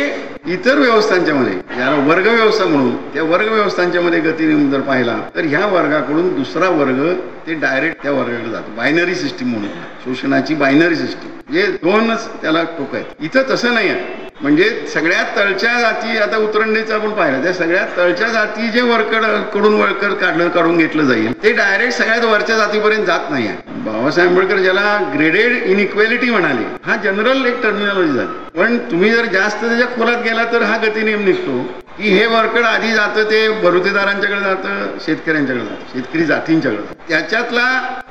इतर व्यवस्थांच्या मध्ये ज्याला वर्ग व्यवस्था म्हणून त्या वर्ग व्यवस्थांच्या मध्ये गतीने जर पाहिला तर ह्या वर्गाकडून दुसरा वर्ग ते डायरेक्ट त्या वर्गाकडे जातो. बायनरी सिस्टीम म्हणून शोषणाची बायनरी सिस्टीम. जे दोनच त्याला टोक आहेत. इथं तसं नाही आहे. म्हणजे सगळ्यात तळच्या जाती आता उतरंडीचं आपण पाहिलं. त्या सगळ्यात तळच्या जाती जे वरकडकडून वर्कर काढलं काढून घेतलं जाईल ते डायरेक्ट सगळ्यात वरच्या जातीपर्यंत जात नाही आहे. बाबासाहेब आंबेडकर ज्याला ग्रेडेड इनइक्वेलिटी म्हणाले हा जनरल एक टर्मिनॉलॉजी झाली. पण तुम्ही जर जास्त त्याच्या खोलात गेला तर हा गतिनियम निघतो. की हे वर्कड आधी जातं ते बरुतेदारांच्याकडे जातं शेतकऱ्यांच्याकडे जातं शेतकरी जातींच्याकडे त्याच्यातला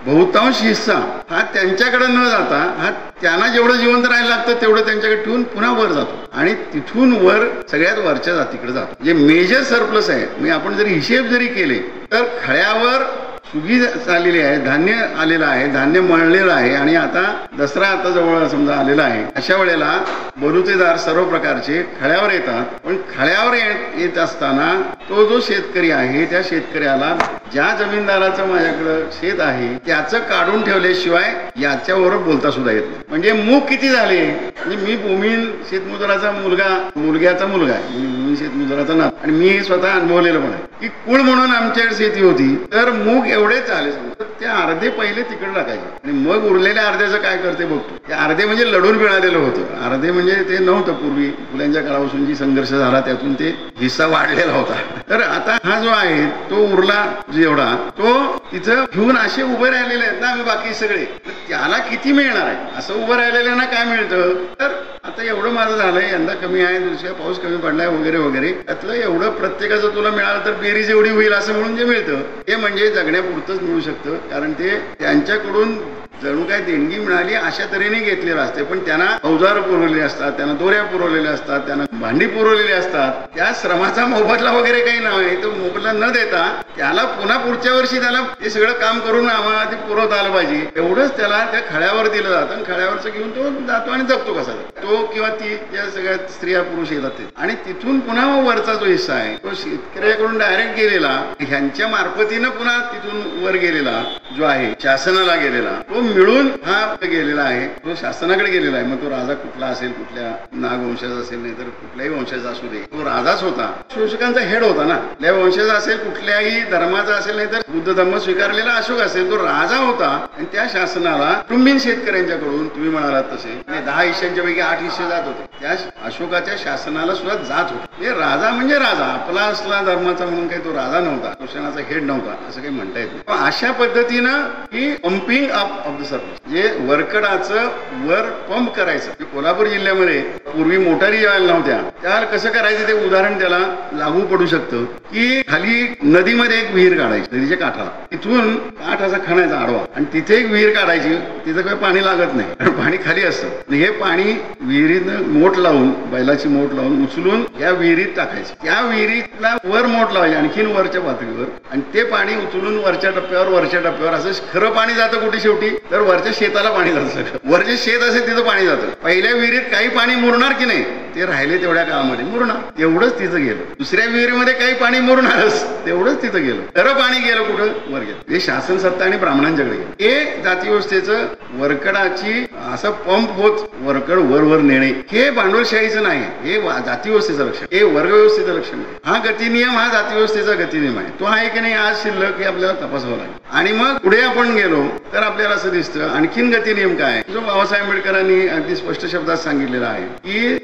बहुतांश हिस्सा हा त्यांच्याकडे न जाता हा त्यांना जेवढं जिवंत राहायला लागतं तेवढं त्यांच्याकडे ठेवून पुन्हा वर जातो. आणि तिथून वर सगळ्यात वरच्या जातीकडे जातो. जे मेजर सरप्लस आहे म्हणजे आपण जरी हिशेब जरी केले तर खळ्यावर सुगी चाललेली आहे धान्य आलेलं आहे धान्य मळलेलं आहे आणि आता दसरा आता जवळ समजा आलेला आहे. अशा वेळेला बलुतेदार सर्व प्रकारचे खळ्यावर येतात. पण खळ्यावर येत असताना तो जो शेतकरी आहे त्या शेतकऱ्याला ज्या जमीनदाराचं माझ्याकडं शेत आहे त्याचं काढून ठेवल्याशिवाय याच्यावर बोलता सुद्धा येत नाही. म्हणजे मूग किती झाले? म्हणजे मी भूमी शेतमजुराचा मुलगा मुलग्याचा मुलगा आहे. मी शेतमजुराचा ना आणि मी स्वतः अनुभवलेलं पण आहे. की कुळ म्हणून आमच्याकडे शेती होती तर मूग एवढेच आले ते अर्धे पहिले तिकडे टाकायचे. आणि मग उरलेल्या अर्ध्याचं काय करते बघतो. ते अर्धे म्हणजे लढून मिळालेलं होतं. अर्धे म्हणजे ते नव्हतं पूर्वी. फुल्यांच्या काळापासून जी संघर्ष झाला त्यातून ते हिस्सा वाढलेला होता. तर आता हा जो आहे तो उरला जेवढा तो तिथं घेऊन असे उभे राहिलेले आहेत ना आम्ही बाकी सगळे. त्याला किती मिळणार आहे? असं उभं राहिलेलं ना काय मिळतं? तर आता एवढं माझं झालंय यंदा कमी आहे दुसऱ्या पाऊस कमी पडलाय वगैरे वगैरे. त्यातलं एवढं प्रत्येकाचं तुला मिळालं तर बेरीज एवढी होईल असं म्हणून जे मिळतं. ते म्हणजे जगण्यापुरतंच मिळू शकतं. कारण ते त्यांच्याकडून जणू काय देणगी मिळाली अशा तऱ्हेने घेतलेलं असते पण त्यांना अवजार पुरवलेले असतात त्यांना दोऱ्या पुरवलेल्या असतात त्यांना भांडी पुरवलेली असतात. त्या श्रमाचा मोबदला वगैरे काही नाही तो मोबदला न देता त्याला पुन्हा पुढच्या वर्षी त्याला ते सगळं काम करून आम्हाला ते पुरवता आलं पाहिजे. एवढंच त्याला त्या खळ्यावर दिलं जातं आणि खळ्यावरचं घेऊन तो जातो आणि जगतो कसा. तो किंवा ती या सगळ्या स्त्रिया पुरुष येतात आणि तिथून पुन्हा वरचा जो हिस्सा आहे तो शेतकऱ्याकडून डायरेक्ट गेलेला ह्यांच्या मार्फतीनं पुन्हा तिथून वर गेलेला जो आहे शासनाला गेलेला तो मिळून हा गेलेला आहे. तो शासनाकडे गेलेला आहे. मग तो राजा कुठला असेल कुठल्या नागवंशाचा असेल नाही तर कुठल्याही वंशाचा असू दे. तो राजाच होता. शोषकांचा हेड होता ना. कुठल्या वंशाचा असेल कुठल्याही धर्माचा असेल नाही तर बुद्ध धर्म स्वीकारलेला अशोक असेल तो राजा होता. आणि त्या शासनाला कुटुंबीन शेतकऱ्यांच्याकडून तुम्ही म्हणालात तसे म्हणजे दहा हिश्यांच्या पैकी आठ हिस्से जात होते. त्या अशोकाच्या शासनाला सुद्धा जात होते. म्हणजे राजा म्हणजे राजा. आपला असला धर्माचा म्हणून काही तो राजा नव्हता. शोषणाचा हेड नव्हता. असं काही म्हणता येत नाही. अशा पद्धतीनं ही pumping up of the service जे वरकडाचं वर पंप करायचं. कोल्हापूर जिल्ह्यामध्ये पूर्वी मोटारी यायला नव्हत्या. त्यावर कसं करायचं ते उदाहरण त्याला लागू पडू शकतं. की खाली नदीमध्ये एक विहीर काढायची नदीच्या काठाला तिथून काठ असा खणायचा आडवा. आणि तिथे एक विहीर काढायची तिथं काही पाणी लागत नाही. कारण पाणी खाली असतं. हे पाणी विहिरीनं मोठ लावून बैलाची मोठ लावून उचलून या विहिरीत टाकायची. त्या विहिरीतला वर मोठ लावायची आणखीन वरच्या पातळीवर. आणि ते पाणी उचलून वरच्या टप्प्यावर वरच्या टप्प्यावर असं खरं पाणी जातं कुठे शेवटी? तर वरच्या शेताला पाणी जातं वरचे शेत असेल तिथं पाणी जातं. पहिल्या विहिरीत काही पाणी मुरणार की नाही? ते राहिले तेवढ्या काळामध्ये. मुरणार एवढंच तिथं गेलं. दुसऱ्या विहिरीमध्ये काही पाणी मुरणारच तेवढंच तिथं गेलं. खरं पाणी गेलं कुठं? वर गेलं. हे शासन सत्ता आणि ब्राह्मणांच्याकडे गेलं. हे जातीव्यवस्थेचं वरकडाची असं पंप होत वरकड वर वर नेणे. हे भांडवलशाहीचं नाही. हे वा- जातीव्यवस्थेचं लक्षण. हे वर्गव्यवस्थेचं लक्षण आहे. हा गतिनियम हा जातीव्यवस्थेचा गतिनियम आहे. तो आहे की नाही? आज शिल्लक हे आपल्याला तपासावं लागेल. आणि मग पुढे आपण गेलो तर आपल्याला असं दिसतं आणखीन गतिनियम काय? जो बाबासाहेब आंबेडकरांनी अगदी स्पष्ट शब्दात सांगितलेला आहे की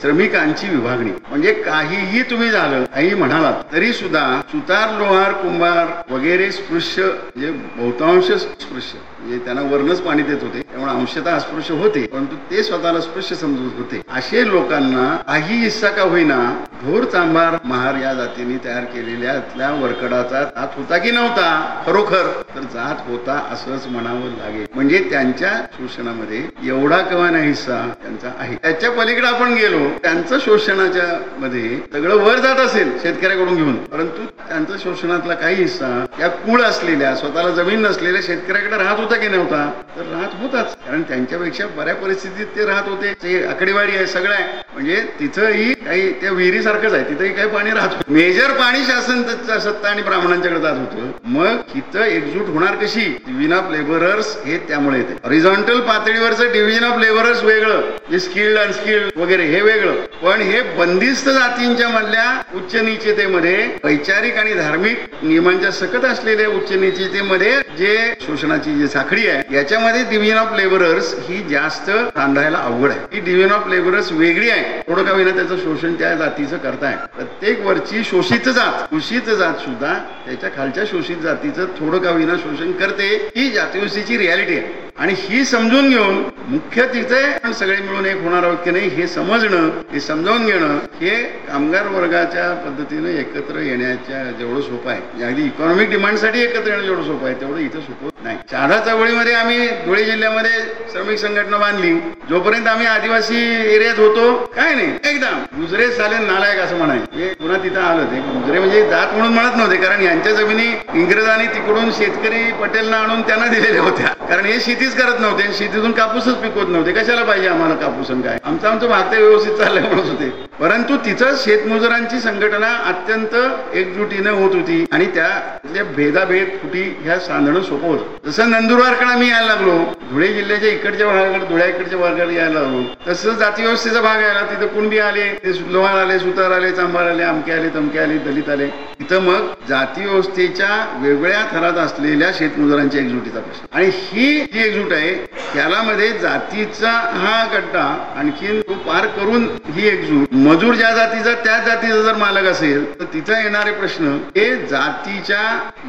त्यांची विभागणी. म्हणजे काहीही तुम्ही झालं काही म्हणालात तरी सुद्धा सुतार लोहार कुंभार वगैरे स्पृश्य म्हणजे बहुतांश स्पृश्य म्हणजे त्यांना वरणच पाणी देत होते त्यामुळे अंशतः अस्पृश्य होते परंतु ते स्वतःला स्पृश्य समजत होते. असे लोकांना काही हिस्सा का होईना घोर चांभार महार या जातीने तयार केलेल्या वरकडाचा जात होता की नव्हता? खरोखर तर जात होता असंच म्हणावं लागेल. म्हणजे त्यांच्या शोषणामध्ये एवढा कवाना हिस्सा त्यांचा आहे. त्याच्या पलीकडे आपण गेलो त्यांचं शोषणाच्या मध्ये सगळं वर जात असेल शेतकऱ्याकडून घेऊन. परंतु त्यांचा शोषणातला काही हिस्सा या कुळ असलेल्या स्वतःला जमीन नसलेल्या शेतकऱ्याकडे राहत होता की नव्हता? तर राहत होताच. कारण त्यांच्यापेक्षा बऱ्या परिस्थितीत ते राहत होते. ते आकडेवारी आहे सगळं आहे. म्हणजे तिथंही काही त्या विहिरीसारखंच आहे. तिथंही काही पाणी राहत होतं. मेजर पाणी शासन सत्ता आणि ब्राह्मणांच्याकडे जात होतं. मग तिथं एकजूट होणार कशी? डिव्हिजन ऑफ लेबरर्स हे त्यामुळे येते हॉरिझॉन्टल पातळीवरचं डिव्हिजन ऑफ लेबरर्स वेगळं. जे स्किल्ड अनस्किल्ड वगैरे हे वेगळं. पण हे बंदिस्त जातींच्या मधल्या उच्च निश्चितेमध्ये वैचारिक आणि धार्मिक नियमांच्या सकत असलेल्या उच्च निश्चितेमध्ये जे शोषणाची जी साखळी आहे याच्यामध्ये डिव्हिजन ऑफ लेबरर्स ही जास्त सांधायला अवघड आहे. ही डिव्हिजन ऑफ लेबरर्स वेगळी आहे. थोडं का विना त्याचं शोषण त्या जातीचं करताय. प्रत्येक वरची शोषित जात शोषित जात सुद्धा त्याच्या खालच्या शोषित जातीचं थोडं का विना शोषण करते. ही जातीव्यवस्थेची रियालिटी आहे. आणि ही समजून घेऊन मुख्य तिथे सगळे मिळून एक होणार आहोत की नाही हे समजणं हे समजावून घेणं हे कामगार वर्गाच्या पद्धतीनं एकत्र येण्याच्या जेवढं सोपं आहे. म्हणजे अगदी इकॉनॉमिक डिमांडसाठी एकत्र येणं जेवढं सोपं आहे तेवढं इथं सोपं नाही. चारा चळवळीमध्ये आम्ही धुळे जिल्ह्यामध्ये श्रमिक संघटना बांधली. जोपर्यंत आम्ही आदिवासी एरियात होतो काय नाही एकदम. गुजरे साले नालायक असं म्हणायचे. हे पुन्हा तिथं आलं ते. गुजरे म्हणजे जात म्हणून म्हणत नव्हते कारण यांच्या जमिनी इंग्रजांनी तिकडून शेतकरी पटेलना आणून त्यांना दिलेल्या होत्या. कारण हे शेतीच करत नव्हते. शेतीतून कापूसच पिकवत नव्हते. कशाला पाहिजे आम्हाला कापूस आणि काय? आमचं आमचं भागते व्यवस्थित चाललंय म्हणत होते. परंतु तिथं शेतमजुरांची संघटना अत्यंत एकजुटीनं होत होती आणि त्या भेदाभेद फुटी ह्या सांधणं सोपं होतं. जसं नंदुरबारकडे मी यायला लागलो धुळे जिल्ह्याच्या इकडच्या भागाकडे धुळ्या इकडच्या भागाकडे यायला लागलो तसं जाती व्यवस्थेचा भाग यायला तिथं कुणबी आले ते लोहार आले सुतार आले चांभार आले आमके आले तमके आले दलित आले. तिथं मग जाती व्यवस्थेच्या वेगळ्या थरात असलेल्या शेतमजुरांच्या एकजुटीचा प्रश्न. आणि ही जी एकजूट आहे. त्याला मध्ये जातीचा हा गड्डा आणखीन तो पार करून ही एकजूट मजूर ज्या जातीचा त्या जातीचा जर मालक असेल तर तिथं येणारे प्रश्न हे जातीच्या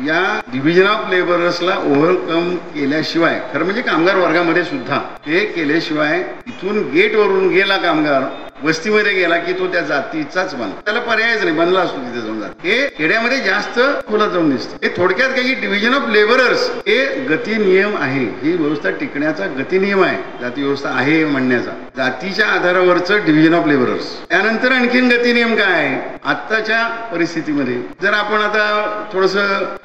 या डिव्हिजन ऑफ लेबरर्सला ओव्हरकम केल्याशिवाय खरं म्हणजे कामगार वर्गामध्ये सुद्धा हे केल्याशिवाय इथून गेट वरून गेला कामगार वस्तीमध्ये गेला की तो त्या जातीचाच बनला. त्याला पर्यायच नाही बनला असतो तिथे जाऊन जात. हे खेड्यामध्ये जास्त खोलात जाऊन दिसते. हे थोडक्यात काही डिव्हिजन ऑफ लेबरर्स हे गती नियम आहे. ही व्यवस्था टिकण्याचा गती नियम आहे. जाती व्यवस्था आहे म्हणण्याचा. जातीच्या आधारावरचं डिव्हिजन ऑफ लेबरर्स त्यानंतर आणखीन गती नियम काय आहे? आत्ताच्या परिस्थितीमध्ये जर आपण आता थोडस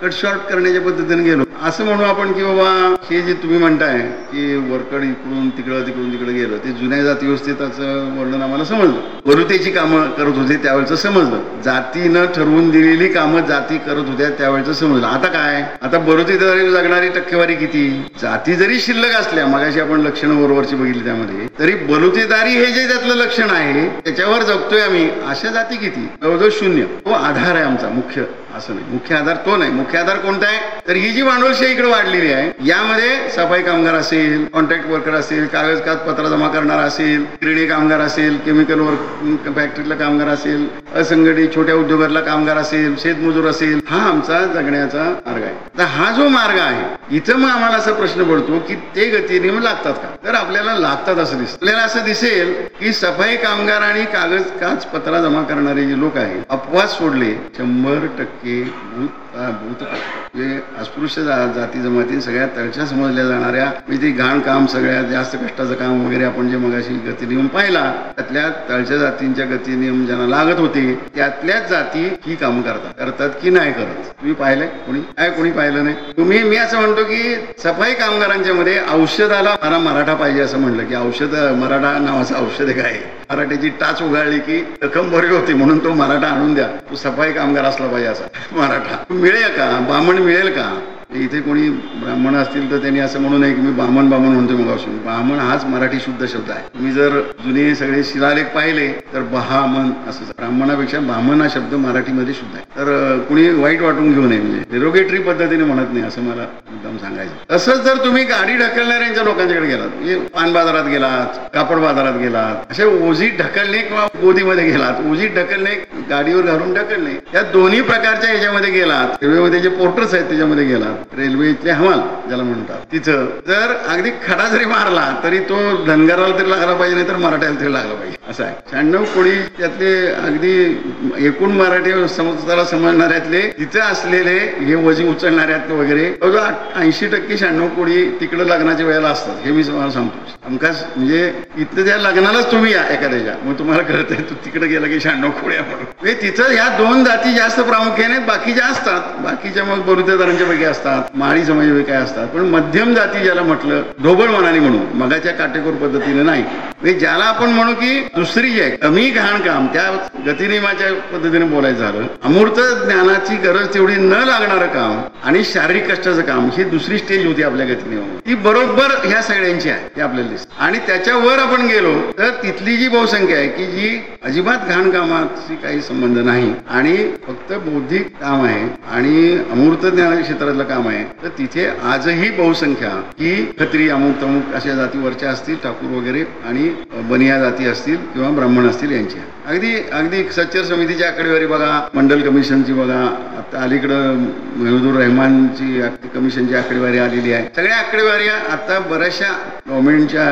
कट शॉर्ट करण्याच्या पद्धतीने गेलो असं म्हणू आपण की बाबा हे जे तुम्ही म्हणताय की वरकड इकडून तिकडं तिकडून तिकडे गेलं ते जुन्या जाती व्यवस्थेचं वर्णन आम्हाला समजलं. वरुतेची कामं करत होते त्यावेळेचं समजलं. जातीनं ठरवून दिलेली कामं जाती करत होत्या त्यावेळेचं समजलं. आता काय? आता बलुतेदारी जगणारी टक्केवारी किती? जाती जरी शिल्लक असल्या मगाशी आपण लक्षणं बरोबरची बघितली त्यामध्ये तरी बलुतेदारी हे जे त्यातलं लक्षण आहे त्याच्यावर जगतोय आम्ही. अशा जाती किती? जवळजवळ शून्य. तो आधार आहे आमचा मुख्य. असं नाही. मुख्य आधार तो नाही. मुख्य आधार कोणता आहे? तर ही जी भांडवलशाही इकडे वाढलेली आहे यामध्ये सफाई कामगार असेल कॉन्ट्रॅक्ट वर्कर असेल कागद पत्र जमा करणार असेल क्रीडी कामगार असेल केमिकल वर्क फॅक्टरीतला कामगार असेल असंघटित छोट्या उद्योगातला कामगार असेल शेतमजूर असेल हा आमचा जगण्याचा मार्ग आहे. तर हा जो मार्ग आहे इथं मग आम्हाला असा प्रश्न पडतो की ते गतीने लागतात का? तर आपल्याला लागतात असं दिसत आपल्याला असं दिसेल की सफाई कामगार आणि कागद काच पत्रा जमा करणारे जे लोक आहेत अपवाद सोडले शंभर टक्के. भूत भूत जे अस्पृश्य जाती जमाती सगळ्यात तळच्या समजल्या जाणाऱ्या म्हणजे ते घाण काम सगळ्यात जास्त कष्टाचं काम वगैरे आपण जे मगाशी गती नियम पाहिला त्यातल्या तळच्या जातींच्या गती नियम ज्यांना लागत होते त्यातल्याच जाती ही काम करतात. करतात की नाही करत? तुम्ही पाहिलंय कोणी? काय कोणी पाहिलं नाही? तुम्ही मी असं म्हणतो की सफाई कामगारांच्या मध्ये औषधाला मला मराठा पाहिजे असं म्हणलं की औषध मराठा नावाचं औषध काय? मराठीची टाच उगाळली की रक्कम बरी होती म्हणून तो मराठा आणून द्या. तो सफाई कामगार असला पाहिजे असा. मराठा. मिळेल का? बामण मिळेल का? इथे कोणी ब्राह्मण असतील तर त्यांनी असं म्हणू नये की मी ब्राह्मण बामण म्हणतो मगापासून ब्राह्मण हाच मराठी शुद्ध शब्द आहे. तुम्ही जर जुने सगळे शिलालेख पाहिले तर बहामन असं ब्राह्मणापेक्षा ब्राह्मण हा शब्द मराठीमध्ये शुद्ध आहे. तर कुणी वाईट वाटून घेऊ नये म्हणजे. डेरोगेटरी पद्धतीने म्हणत नाही असं मला एकदम सांगायचं तसंच जर तुम्ही गाडी ढकलणाऱ्यांच्या लोकांच्याकडे गेलात म्हणजे पान बाजारात गेलात कापड बाजारात गेलात असे ओझी ढकलणे किंवा गोदीमध्ये गेलात ओझी ढकलणे गाडीवर घालून ढकलणे या दोन्ही प्रकारच्या याच्यामध्ये गेलात. रेल्वेमध्ये जे पोर्टर्स आहेत त्याच्यामध्ये गेलात. रेल्वेचे हवाल ज्याला म्हणतात. तिथं जर अगदी खडा जरी मारला तरी तो धनगराला तरी लागला पाहिजे नाही तर मराठ्याला तरी लागला पाहिजे. असं आहे. शहाण्णव कोळी त्यातले अगदी एकूण मराठी समुद्राला समजणाऱ्यातले तिथे असलेले हे वजी उचलणाऱ्यात वगैरे ऐंशी टक्के शहाण्णव कोळी तिकडे लग्नाच्या वेळेला असतात. हे मी तुम्हाला सांगतो. हमखास म्हणजे इथं त्या लग्नालाच तुम्ही या एखाद्याच्या. मग तुम्हाला कळत आहे तू तिकडे गेला की शहाण्णव कोळी म्हणून. म्हणजे तिथं ह्या दोन जाती जास्त प्रामुख्याने बाकीच्या असतात. बाकीच्या मग बरुतेदारांच्या पैकी असतात. माळी समाज काय असतात? पण मध्यम जाती ज्याला म्हटलं ढोबळ मनाने म्हणू मगाच्या काटेकोर पद्धतीने नाही. म्हणजे ज्याला आपण म्हणू की दुसरी जी आहे कमी घाण काम त्या गतिनियमाच्या पद्धतीने बोलायचं झालं अमूर्त ज्ञानाची गरज तेवढी न लागणारं काम आणि शारीरिक कष्टाचं काम ही दुसरी स्टेज होती आपल्या गतिनियमामध्ये. ती बरोबर ह्या सगळ्यांची आहे ते आपल्याला दिसत आणि त्याच्यावर आपण गेलो तर तिथली जी बहुसंख्या आहे की जी अजिबात घाण कामाशी काही संबंध नाही आणि फक्त बौद्धिक काम आहे आणि अमूर्त ज्ञान क्षेत्रातलं काम आहे तर तिथे आजही बहुसंख्या ही खत्री अमुक तमुक अशा जातीवरच्या असतील ठाकूर वगैरे आणि बनिया जाती असतील किंवा ब्राह्मण असतील यांच्या. अगदी अगदी सच्चर समितीची आकडेवारी बघा मंडल कमिशनची बघा आता अलीकडं मेहदूर रहमानची कमिशनची आकडेवारी आलेली आहे. सगळ्या आकडेवारी आता बऱ्याचशा गव्हर्नमेंटच्या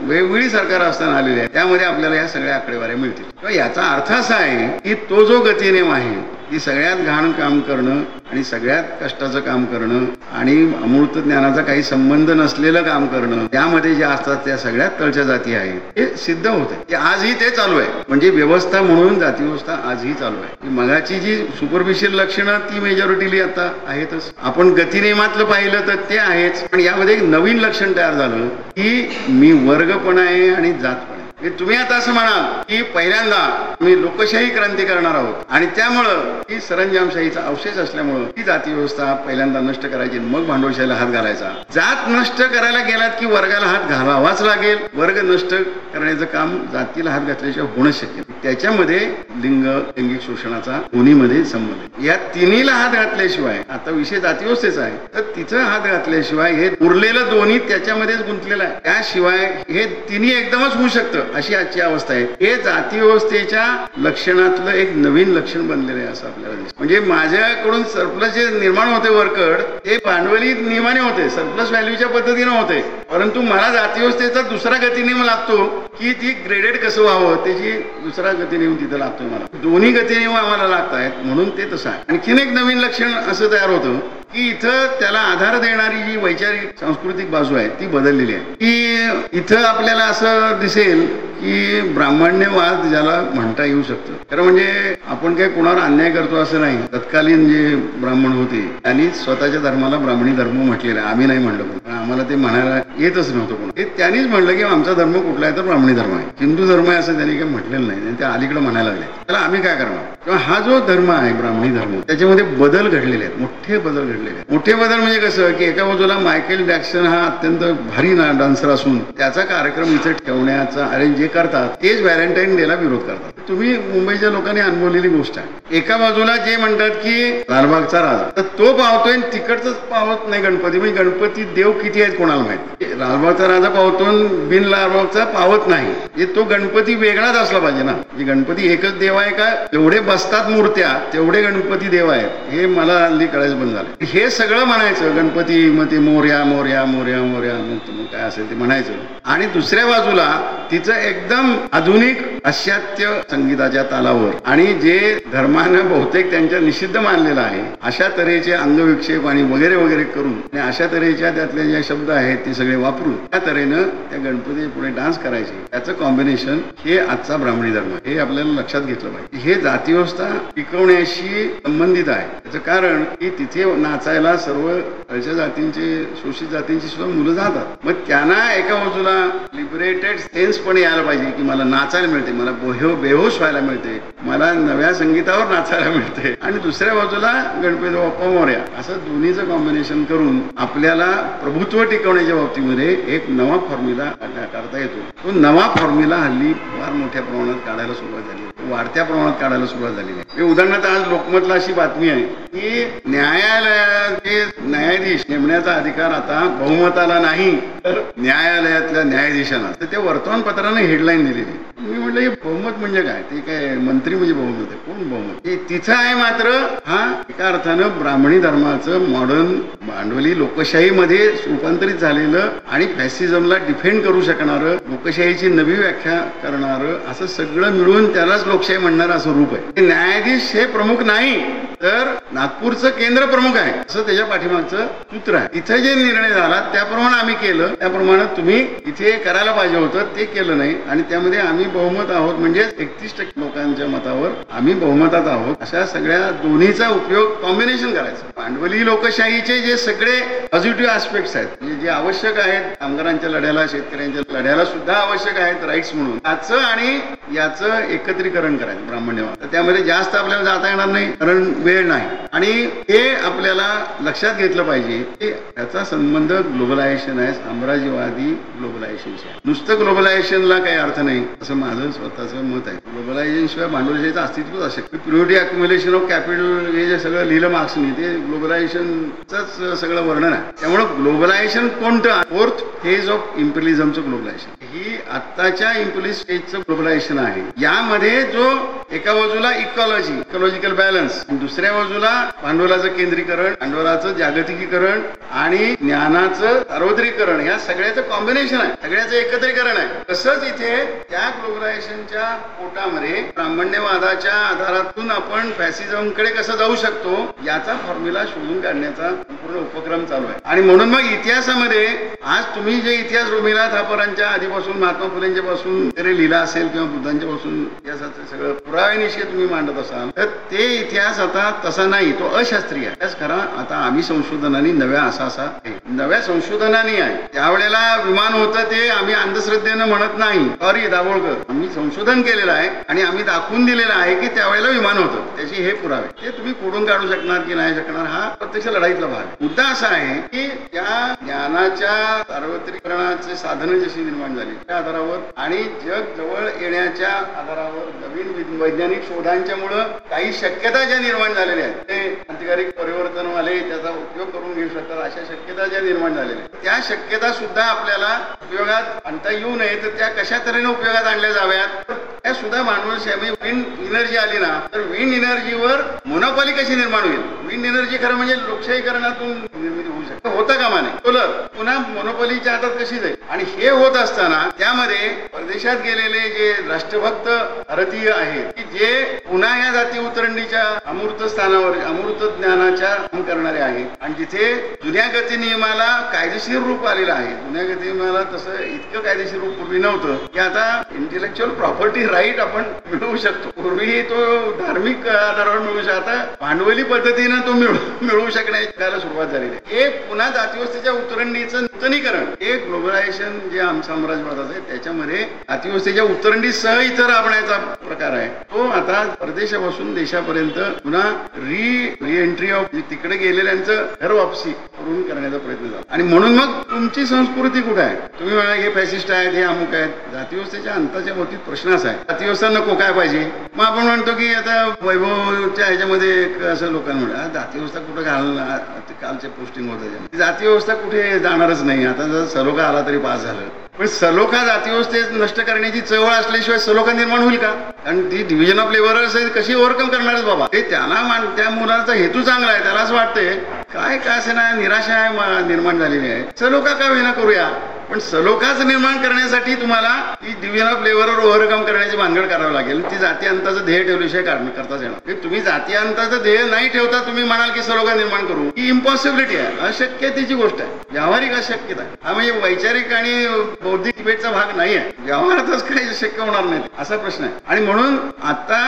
वेगवेगळी सरकार असताना आलेली आहे त्यामध्ये आपल्याला या सगळ्या आकडेवाऱ्या मिळतील. याचा अर्थ असा आहे की तो जो गतिनियम आहे की सगळ्यात घाण काम करणं आणि सगळ्यात कष्टाचं काम करणं आणि अमूर्त ज्ञानाचा काही संबंध नसलेलं काम करणं त्यामध्ये ज्या असतात त्या सगळ्यात तळच्या जाती आहेत. हे सिद्ध होत आहे आजही ते चालू आहे. म्हणजे व्यवस्था म्हणून जाती व्यवस्था आजही चालू आहे. मगाची जी सुपरफिशियल लक्षणं ती मेजॉरिटीली आता आहेतच. आपण गतिनियमातलं पाहिलं तर ते आहेच. पण यामध्ये एक नवीन लक्षण तयार झालं की मी वर्ग पण आहे आणि जात पण आहे. तुम्ही आता असं म्हणाल की पहिल्यांदा मी लोकशाही क्रांती करणार आहोत. आणि त्यामुळं ही सरंजामशाहीचा अवशेष असल्यामुळं ही जाती व्यवस्था पहिल्यांदा नष्ट करायची मग भांडवलशाहीला हात घालायचा. जात नष्ट करायला गेलात की वर्गाला हात घालावाच लागेल. वर्ग नष्ट करण्याचं काम जातीला हात घातल्याशिवाय होणं शक्य त्याच्यामध्ये लिंग लैंगिक शोषणाचा दोन्हीमध्ये संबंध या तिन्हीला हात घातल्याशिवाय आता विषय जाती व्यवस्थेचा आहे तर तिचं हात घातल्याशिवाय हे उरलेलं दोन्ही त्याच्यामध्येच गुंतलेलं आहे. त्याशिवाय हे तिन्ही एकदमच होऊ शकतं. अशी आजची अवस्था आहे. हे जाती व्यवस्थेच्या लक्षणातलं एक नवीन लक्षण बनलेलं आहे असं आपल्याला दिसतं. म्हणजे माझ्याकडून सरप्लस जे निर्माण होते वर्कड ते भांडवली नियमाने होते. सरप्लस व्हॅल्यूच्या पद्धतीने होते. परंतु मला जाती व्यवस्थेचा दुसरा गतिनियम लागतो की ती ग्रेडेड कसं व्हावं त्याची दुसरा गतिनियम तिथं लागतो मला. दोन्ही गतिनियम आम्हाला लागत आहेत म्हणून ते तसं आहे. आणखीन एक नवीन लक्षण असं तयार होतं. की इथं त्याला आधार देणारी जी वैचारिक सांस्कृतिक बाजू आहे ती बदललेली आहे. की इथं आपल्याला असं दिसेल की ब्राह्मण्यवाद ज्याला म्हणता येऊ शकतं. खरं म्हणजे आपण काही कोणावर अन्याय करतो असं नाही. तत्कालीन जे ब्राह्मण होते त्यांनी स्वतःच्या धर्माला ब्राह्मणी धर्म म्हटलेला आहे. आम्ही नाही म्हणलं पण आम्हाला ते म्हणायला येतच नव्हतं कोण. हे त्यांनीच म्हणलं की आमचा धर्म कुठला आहे तर ब्राह्मणी धर्म आहे. हिंदू धर्म आहे असं त्यांनी काही म्हटलेलं नाही. ते अलीकडे म्हणायला लागले. त्याला आम्ही काय करणार? किंवा हा जो धर्म आहे ब्राह्मणी धर्म त्याच्यामध्ये बदल घडलेले आहेत. मोठे बदल घडलेले आहेत. मोठे बदल म्हणजे कसं की एका बाजूला मायकेल जॅक्सन हा अत्यंत भारी डान्सर असून त्याचा कार्यक्रम इथे ठेवण्याचा अरेंज जे करतात तेच व्हॅलेंटाईन डेला विरोध करतात. तुम्ही मुंबईच्या लोकांनी अनुभवलेली गोष्ट आहे. एका बाजूला जे म्हणतात की लालबागचा राजा तर तो पावतोय आणि पावत नाही गणपती. म्हणजे गणपती देव किती आहेत कोणाला माहिती? लालबागचा राजा पावतो बिन लालबागचा पावत नाही. तो गणपती वेगळाच असला पाहिजे ना. गणपती एकच देव आहे का? एवढे बसतात मूर्त्या तेवढे गणपती देव आहेत. हे मला हल्ली कळायचं बंद झालं. हे सगळं म्हणायचं गणपती मग ते मोर्या मोर्या मोर्या मोर्या मग काय असेल ते म्हणायचं. आणि दुसऱ्या बाजूला तिचं एकदम आधुनिक पाश्चात्य संगीताच्या तालावर. आणि जे धर्मानं बहुतेक त्यांच्या निषिद्ध मानलेलं आहे अशा तऱ्हेचे अंगविक्षेप आणि वगैरे वगैरे करून आणि अशा तऱ्हेच्या त्यातले जे शब्द आहेत ते सगळे वापरून त्या तऱ्हेनं त्या गणपती पुढे डान्स करायचे. त्याचं कॉम्बिनेशन हे आजचा ब्राह्मणी धर्म हे आपल्याला लक्षात घेतलं पाहिजे. हे जातीव्यवस्था टिकवण्याशी संबंधित आहे. त्याचं कारण की तिथे नाचायला सर्व खालच्या जातींचे शोषित जातींची सुद्धा मुलं जातात. मग त्यांना एका बाजूला लिबरेटेड सेन्स पण यायला पाहिजे की मला नाचायला मिळते. मला बोहो बेहोश व्हायला मिळते. मला नव्या संगीतावर नाचायला मिळते आणि दुसऱ्या बाजूला गणपती बाप्पा मोर्या. असं दोन्हीचं कॉम्बिनेशन करून आपल्याला प्रभुत्व टिकवण्याच्या बाबतीमध्ये एक नवा फॉर्म्युला काढता येतो. तो नवा फॉर्म्युला हल्ली फार मोठ्या प्रमाणात काढायला सुरुवात झाली वाढत्या प्रमाणात काढायला सुरुवात झालेली आहे. उदाहरणार्थ आज लोकमतला अशी बातमी आहे की न्यायालयाचे न्यायाधीश नेमण्याचा अधिकार आता बहुमताला नाही तर न्यायालयातल्या न्यायाधीशांना. तर ते वर्तमानपत्रानं हेडलाईन दिलेली मी म्हटलं हे बहुमत म्हणजे काय? ते काय मंत्री म्हणजे बहुमत आहे. कोण बहुमत ते तिथं आहे मात्र हा एका अर्थानं ब्राह्मणी धर्माचं मॉडर्न भांडवली लोकशाहीमध्ये रूपांतरित झालेलं आणि फॅसिझमला डिफेंड करू शकणारं लोकशाहीची नवी व्याख्या करणारं असं सगळं मिळून त्यालाच लोकशाही म्हणणारं असं रूप आहे. न्यायाधीश हे प्रमुख नाही. तर नागपूरचं केंद्र प्रमुख आहे. असं त्याच्या पाठीमागचं सूत्र आहे. इथं जे निर्णय झाला त्याप्रमाणे आम्ही केलं. त्याप्रमाणे तुम्ही इथे करायला पाहिजे होतं ते केलं नाही. आणि त्यामध्ये आम्ही बहुमत आहोत. म्हणजे एकतीस टक्के लोकांच्या मतावर आम्ही बहुमतात आहोत. अशा सगळ्या दोन्हीचा उपयोग कॉम्बिनेशन करायचं. भांडवली लोकशाहीचे जे सगळे पॉझिटिव्ह आस्पेक्ट्स आहेत म्हणजे जे आवश्यक आहेत कामगारांच्या लढ्याला शेतकऱ्यांच्या लढ्याला सुद्धा आवश्यक आहेत राईट्स म्हणून. त्याचं आणि याचं एकत्रीकरण करायचं ब्राह्मण्यवाद तर त्यामध्ये जास्त आपल्याला जाता येणार नाही. कारण वेळ नाही. आणि हे आपल्याला लक्षात घेतलं पाहिजे की याचा संबंध ग्लोबलायझेशन आहे साम्राज्यवादी ग्लोबलायझेशनशी आहे नुसतं ग्लोबलायझेशनला काही अर्थ नाही असं माझं स्वतःचं मत आहे. ग्लोबलायझेशन शिवाय भांडवलशाहीचं अस्तित्वच असेल प्युरिटी अक्युम्युलेशन ऑफ कॅपिटल हे जे सगळं लिहिलं मार्क्सनी ते ग्लोबलायझेशनच सगळं वर्णन आहे. त्यामुळे ग्लोबलायझेशन कोणतं? फोर्थ फेज ऑफ इम्पिलिझमचं ग्लोबलायझेशन ही आत्ताच्या इम्पिलिस स्टेजचं ग्लोबलायझेशन आहे. यामध्ये जो एका बाजूला इकॉलॉजी इकॉलॉजिकल बॅलन्स दुसऱ्या बाजूला भांडवलाचं केंद्रीकरण भांडवलाचं जागतिकीकरण आणि ज्ञानाचं सार्वत्रिकरण. या सगळ्याचं कॉम्बिनेशन आहे. सगळ्याचं एकत्रीकरण आहे. तसंच इथे त्या ग्लोबलायझेशनच्या पोटामध्ये ब्राह्मण्यवादाच्या आधारातून आपण फॅसिझमकडे कसं जाऊ शकतो याचा फॉर्म्युला शोधून काढण्याचा संपूर्ण उपक्रम चालू आहे. आणि म्हणून मग इतिहासामध्ये आज तुम्ही जे इतिहास रुमिला थापरांच्या आधीपासून महात्मा फुलेंच्या पासून तरी लिहिला असेल किंवा बुद्धांच्या पासून इतिहासाचं सगळं पुराव्यानिशी तुम्ही मांडत असाल तर ते इतिहास आता तसा नाही तो अशास्त्रीय आहे. त्याच खरा आता आम्ही संशोधनाने नव्या असा असा नव्या संशोधनाने आहे. त्यावेळेला विमान होतं ते आम्ही अंधश्रद्धेनं म्हणत नाही. सॉरी दाभोळकर. आम्ही संशोधन केलेलं आहे आणि आम्ही दाखवून दिलेलं आहे की त्यावेळेला विमान होतं. त्याचे हे पुरावे. ते तुम्ही फोडून काढू शकणार की नाही शकणार हा प्रत्यक्ष लढाईतला भाग मुद्दा असा आहे की त्या ज्ञानाच्या सार्वत्रिकरणाचे साधनं जशी निर्माण झाली त्या आधारावर आणि जग जवळ येण्याच्या आधारावर नवीन वैज्ञानिक शोधांच्यामुळं काही शक्यता ज्या निर्माण झालेल्या आहेत ते क्रांतिकारी परिवर्तनवाले त्याचा उपयोग करून घेऊ शकतात अशा शक्यता ज्या निर्माण झालेल्या आहेत. त्या शक्यता सुद्धा आपल्याला उपयोगात आणता येऊ नये तर त्या कशा तऱ्हेने उपयोगात आणल्या जाव्यात? त्या सुद्धा भांडवलशाही विंड एनर्जी आली ना तर विंड एनर्जीवर मोनोपॉली कशी निर्माण होईल? विंड एनर्जी खरं म्हणजे लोकशाहीकरणातून निर्मिती होऊ शकते. होतं कामा नाही सोलर. पुन्हा मोनोपॉलीच्या हातात कशी जाईल? आणि हे होत असताना त्यामध्ये परदेशात गेलेले जे राष्ट्रभक्त भारतीय आहेत की जे पुन्हा या जाती उतरंडीच्या अमूर्त स्थानावर अमृत ज्ञानाच्या काम करणारे आहेत. आणि जिथे जुन्या गती नियमाला कायदेशीर रूप आलेलं आहे. जुन्या गती नियमाला तसं इतकं कायदेशीर रूप पूर्वी नव्हतं की आता इंटेलेक्च्युअल प्रॉपर्टी राईट आपण मिळवू शकतो. पूर्वी तो धार्मिक आधारावर मिळू शकता भांडवली पद्धतीनं तो मिळू मिळवू शकण्याला सुरुवात झालेली आहे. हे पुन्हा जातीवस्थेच्या उतरंडीचं नूतनीकरण. हे ग्लोबलायझेशन जे आम साम्राज्यवादाचं आहे त्याच्यामध्ये जातीवस्थेच्या उतरंडीसह इतर राबण्याचा प्रकार आहे. तो आता परदेशापासून देशापर्यंत पुन्हा री री एंट्री ऑफ तिकडे गेलेल्यांचं घर वापसी करून करण्याचा प्रयत्न झाला. आणि म्हणून मग तुमची संस्कृती कुठे आहे? तुम्ही म्हणा हे फॅसिस्ट आहेत हे अमुक आहेत. जातीव्यवस्थेच्या संतांच्या बाबतीत प्रश्न असा आहे. जातीव्यवस्था नको काय पाहिजे? मग आपण म्हणतो की आता वैभवच्या ह्याच्यामध्ये एक असं लोकांना म्हणा जातीव्यवस्था कुठं घालणार कालच्या पोस्टिंग होत जातीव्यवस्था कुठे जाणारच नाही. आता जर सलोखा आला तरी पास झालं. सलोखा जातीव्यवस्थेत नष्ट करण्याची चळवळ असल्याशिवाय सलोखा निर्माण होईल का? कारण ती डिव्हिजन ऑफ लेबरर्स कशी ओव्हरकम करणारच बाबा? ते त्याला त्या मुलाचा हेतू चांगला आहे त्यालाच वाटतंय काय काय असे ना निराशा आहे निर्माण झालेली आहे. सलोखा का विना करूया? पण सलोखाच निर्माण करण्यासाठी तुम्हाला ती डिव्हिजन ऑफ लेवलवर ओव्हरकम करण्याची भानगड करावी लागेल. ती जाती अंताचं ध्येय ठेवल्याशिवाय कारण करताच येणार. तुम्ही जाती अंताचं ध्येय नाही ठेवता तुम्ही म्हणाल की सलोखा निर्माण करू. ही इम्पॉसिबिलिटी आहे. अशक्यतेची गोष्ट आहे. व्यावहारिक अशक्यता हा म्हणजे वैचारिक आणि बौद्धिक डिबेटचा भाग नाही आहे व्यवहारातच काही शक्य होणार नाही. असा प्रश्न आहे. आणि म्हणून आता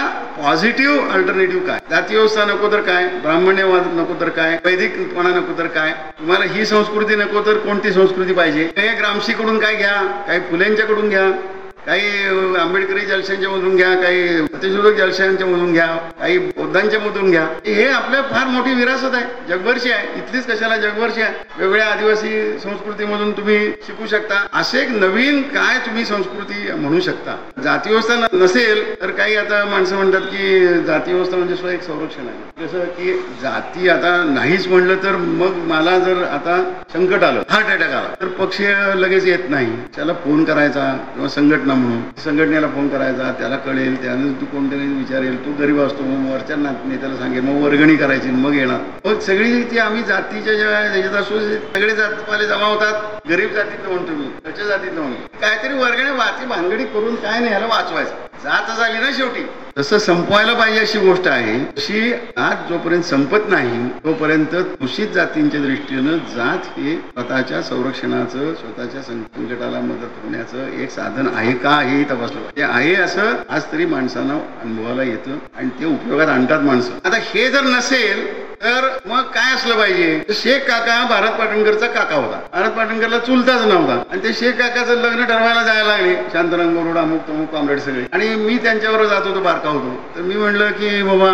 पॉझिटिव्ह अल्टरनेटिव्ह काय? जाती व्यवस्था नको तर काय? ब्राह्मण्यवाद नको तर काय? वैदिकपणा नको तर काय? तुम्हाला ही संस्कृती नको तर कोणती संस्कृती पाहिजे? ग्रामशीकडून काय घ्या? काही फुलेंच्याकडून घ्या? काही आंबेडकरी जलशांच्या मधून घ्या काही प्रतिशोधक जलशांच्या मधून घ्या काही बौद्धांच्या मधून घ्या. हे आपल्या फार मोठी विरासत आहे. जगभरची आहे. इथलीच कशाला जगभरची आहे? वेगवेगळ्या आदिवासी संस्कृतीमधून तुम्ही शिकू शकता. असे एक नवीन काय तुम्ही संस्कृती म्हणू शकता? जातीव्यवस्था नसेल तर काही आता माणसं म्हणतात की जातीव्यवस्था म्हणजे सुद्धा एक संरक्षण आहे. जसं की जाती आता नाहीच म्हणलं तर मग मला जर आता संकट आलं हार्ट अटॅक आला तर पक्ष लगेच येत नाही. त्याला फोन करायचा किंवा संघटना म्हणून. संघटनेला फोन करायचा त्याला कळेल त्यानं तू कोणतरी विचारेल तू गरीब असतो मग वरच्या नेत्याला सांगेल मग वर्गणी करायची मग येणार. मग सगळी ती आम्ही जातीच्या ज्या असू असो सगळे जातवाले जमा होतात. गरीब जातीत म्हणतो मी त्याच्या जातीत म्हणून काहीतरी वर्गणी वाची भानगडी करून काय नाही ह्याला वाचवायचं. जात झाली ना शेवटी. तसं संपवायला पाहिजे अशी गोष्ट आहे. तशी आज जोपर्यंत संपत नाही तोपर्यंत दूषित जातींच्या दृष्टीनं जात हे स्वतःच्या संरक्षणाचं स्वतःच्या संकटाला मदत होण्याचं एक साधन आहे का हे तपासलं ते आहे असं आज तरी माणसांना अनुभवाला येतं आणि ते उपयोगात आणतात माणसं. आता हे जर नसेल तर मग काय असलं पाहिजे? शेख काका भारत पाटणकरचा काका होता. भारत पाटणकरला चुलताच नव्हता. आणि ते शेख काकाचं लग्न ठरवायला जायला लागले. शांतरंग गरुड अमुक तमुक कॉम्रेड सगळे. आणि मी त्यांच्यावर जात होतो बारका होतो. तर मी म्हणलं की बाबा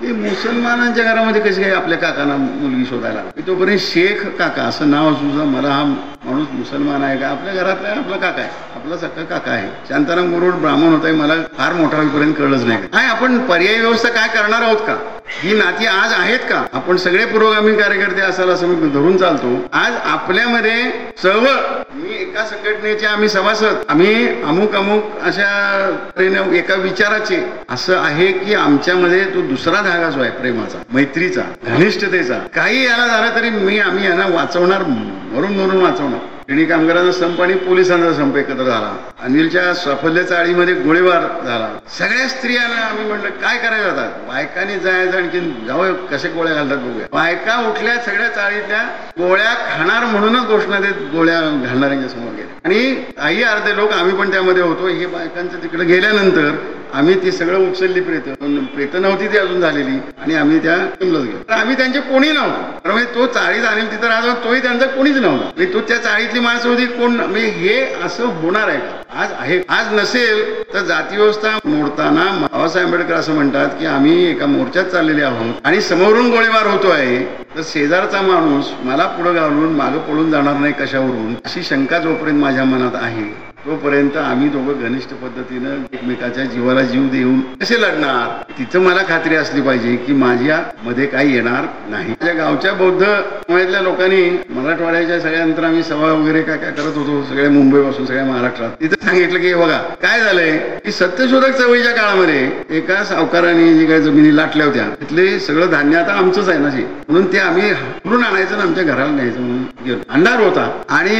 की मुसलमानांच्या घरामध्ये कशी काय आपल्या काकांना मुलगी शोधायला तोपर्यंत शेख काका असं नाव सुद्धा मला हा माणूस मुसलमान आहे का? आपल्या घरातला आपला काका आहे. आपला सगळं काका आहे. शांताराम गुरुड ब्राह्मण होता मला फार मोठा होईपर्यंत कळलंच नाही काय आपण पर्यायी व्यवस्था काय करणार आहोत का? ही नाती आज आहेत का? आपण सगळे पुरोगामी कार्यकर्ते असाल असं मी धरून चालतो. आज आपल्यामध्ये चळवळ मी एका संघटनेचे आम्ही सभासद आम्ही अमुक अमुक अशा एका विचाराचे. असं आहे की आमच्यामध्ये तो दुसरा धागा जो आहे प्रेमाचा मैत्रीचा घनिष्ठतेचा काही याला झाला तरी मी आम्ही यांना वाचवणार मरून मरून वाचवणार. गिरणी कामगारांचा संप आणि पोलिसांचा संप एकत्र झाला. अनिलच्या साफल्य चाळीमध्ये गोळीबार झाला. सगळ्या स्त्रियांना आम्ही म्हटलं काय करायला जातात बायकांनी जायचं आणखी जाऊ कसे गोळ्या घालतात बघूया. बायका उठल्या सगळ्या चाळीतल्या गोळ्या खाणार म्हणूनच घोषणा देत गोळ्या घालणाऱ्यांच्या समोर गेल्या. आणि काही अर्धे लोक आम्ही पण त्यामध्ये होतो. हे बायकांचं तिकडे गेल्यानंतर आम्ही ती सगळं उचलली प्रेत. प्रेत नव्हती ती अजून झालेली आणि आम्ही त्या जमलच गेलो. आम्ही त्यांचे कोणी नव्हतो. म्हणजे तो चाळीत आणि तिथं राहतो तोही त्यांचा कोणीच नव्हता. म्हणजे तो त्या चाळीतली माणसं होती कोण म्हणजे हे असं होणार आहे आज आहे. आज नसेल तर जाती व्यवस्था मोडताना बाबासाहेब आंबेडकर असं म्हणतात की आम्ही एका मोर्चात चाललेले आहोत आणि समोरून गोळीबार होतो आहे. तर शेजारचा माणूस मला पुढे घालून मागं पळून जाणार नाही कशावरून अशी शंका जोपर्यंत माझ्या मनात आहे. तोपर्यंत आम्ही दोघं घनिष्ठ पद्धतीनं एकमेकाच्या जीवाला जीव देऊन कसे लढणार? तिथं मला खात्री असली पाहिजे की माझ्या मध्ये काही येणार नाही. माझ्या गावच्या बौद्ध समाजातल्या लोकांनी मराठवाड्याच्या सगळ्यानंतर आम्ही सभा वगैरे काय काय करत होतो सगळ्या मुंबईपासून सगळ्या महाराष्ट्रात. तिथं सांगितलं की बघा काय झालंय? की सत्यशोधक चळवळीच्या काळामध्ये एका सावकाराने जी काही जमिनी लाटल्या होत्या तिथले सगळं धान्य आता आमचंच आहे ना म्हणून ते आम्ही हरून आणायचं ना आमच्या घराला न्यायचं म्हणून गेलो. अंधार होता आणि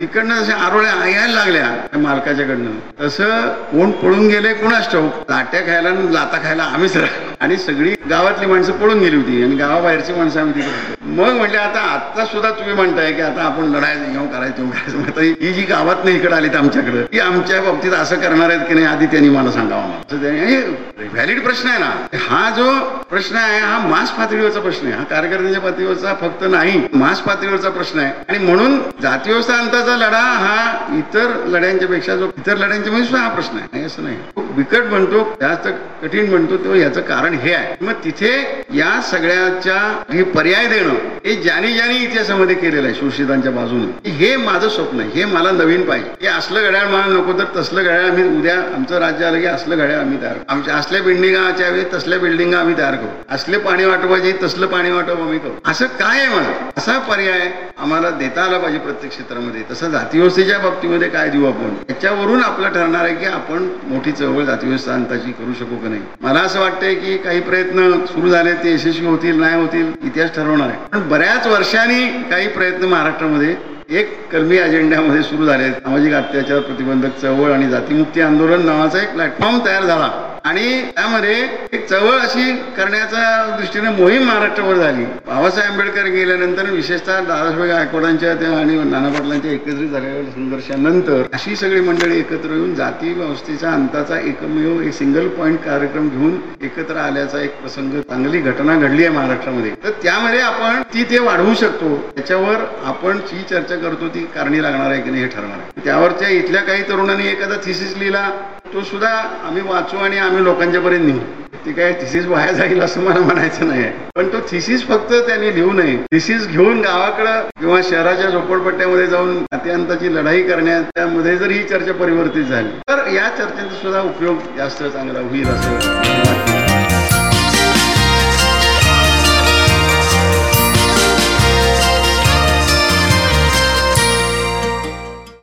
तिकडनं अशा आरोळ्या यायला लागल्या. त्या मालकाच्याकडनं. तसं कोण पळून गेले कोणाच ठाऊक लाट्या खायला लाता खायला आम्हीच आणि सगळी गावातली माणसं पळून गेली होती आणि गावाबाहेरची माणसं आम्ही तिकडे मग म्हणजे आता आता सुद्धा तुम्ही म्हणताय की आता आपण लढायचं घेऊन करायचं घेऊन करायचं. ही जी गावात नाही इकडे आली आमच्याकडे ती आमच्या बाबतीत असं करणार आहेत की नाही आधी त्यांनी मला सांगावं व्हॅलिड प्रश्न आहे ना. हा जो प्रश्न आहे हा मास पातळीवरचा प्रश्न आहे. हा कार्यकर्त्यांच्या पातळीवरचा फक्त नाही मास पातळीवरचा प्रश्न आहे. आणि म्हणून जातीव्यवस्था अंताचा लढा हा इतर लढ्यांच्या पेक्षा जो इतर लढ्यांच्या सुद्धा हा प्रश्न आहे. असं नाही. बिकट म्हणतो जास्त कठीण म्हणतो तेव्हा याचं कारण हे आहे. मग तिथे या सगळ्याच्या हे पर्याय देणं हे ज्याने ज्याने इतिहासामध्ये केलेलं आहे शोषितांच्या बाजूने. हे माझं स्वप्न आहे. हे मला नवीन पाहिजे. हे असलं घड्याळ मला नको तर तसलं घड्याळ आम्ही उद्या आमचं राज्य आलं की असलं घड्याळ आम्ही तयार करू. आमच्या असल्या बिल्डिंगाच्या वेळी तसल्या बिल्डिंग आम्ही तयार करू. असले पाणी वाटवायचे तसलं पाणी वाटप आम्ही करू. असं काय आहे मला? असा पर्याय आम्हाला देता आला पाहिजे प्रत्येक क्षेत्रामध्ये. तसं जातीव्यवस्थेच्या बाबतीमध्ये काय देऊ आपण. याच्यावरून आपलं ठरणार आहे की आपण मोठी चळवळ जातीव्यवस्था अंताची करू शकू का नाही. मला असं वाटतंय की काही प्रयत्न सुरू झाले ते यशस्वी होतील नाही होतील इतिहास ठरवणार आहे. पण बऱ्याच वर्षांनी काही प्रयत्न महाराष्ट्रामध्ये एक कलमी अजेंड्यामध्ये सुरू झाले सामाजिक अत्याचार प्रतिबंधक चळवळ आणि जातीमुक्ती आंदोलन नावाचा एक प्लॅटफॉर्म तयार झाला. आणि त्यामध्ये एक चळवळ अशी करण्याच्या दृष्टीने मोहीम महाराष्ट्रावर झाली. बाबासाहेब आंबेडकर गेल्यानंतर विशेषतः दादासाहेब गायकवाडांच्या त्या आणि नाना पाटलांच्या एकत्रित झालेल्या संघर्षानंतर अशी सगळी मंडळी एकत्र येऊन जाती व्यवस्थेच्या अंताचा एकमेव एक सिंगल पॉईंट कार्यक्रम घेऊन एकत्र आल्याचा एक प्रसंग चांगली घटना घडली आहे महाराष्ट्रामध्ये. तर त्यामध्ये आपण ती ते वाढवू शकतो. त्याच्यावर आपण जी चर्चा करतो ती कारणी लागणार आहे की नाही हे ठरवणार आहे. त्यावरच्या इथल्या काही तरुणांनी एखादा थिसिस लिहिला तो सुद्धा आम्ही वाचू आणि आम्ही लोकांच्या पर्यंत नेऊ. ती काय थिसिस वाया जाईल असं मला म्हणायचं नाही पण तो थिसिस फक्त त्यांनी लिहू नये. थिसिस घेऊन गावाकडं किंवा शहराच्या झोपडपट्ट्यामध्ये जाऊन अत्यंताची लढाई करण्यामध्ये जर ही चर्चा परिवर्तित झाली तर या चर्चेचा सुद्धा उपयोग जास्त चांगला होईल असं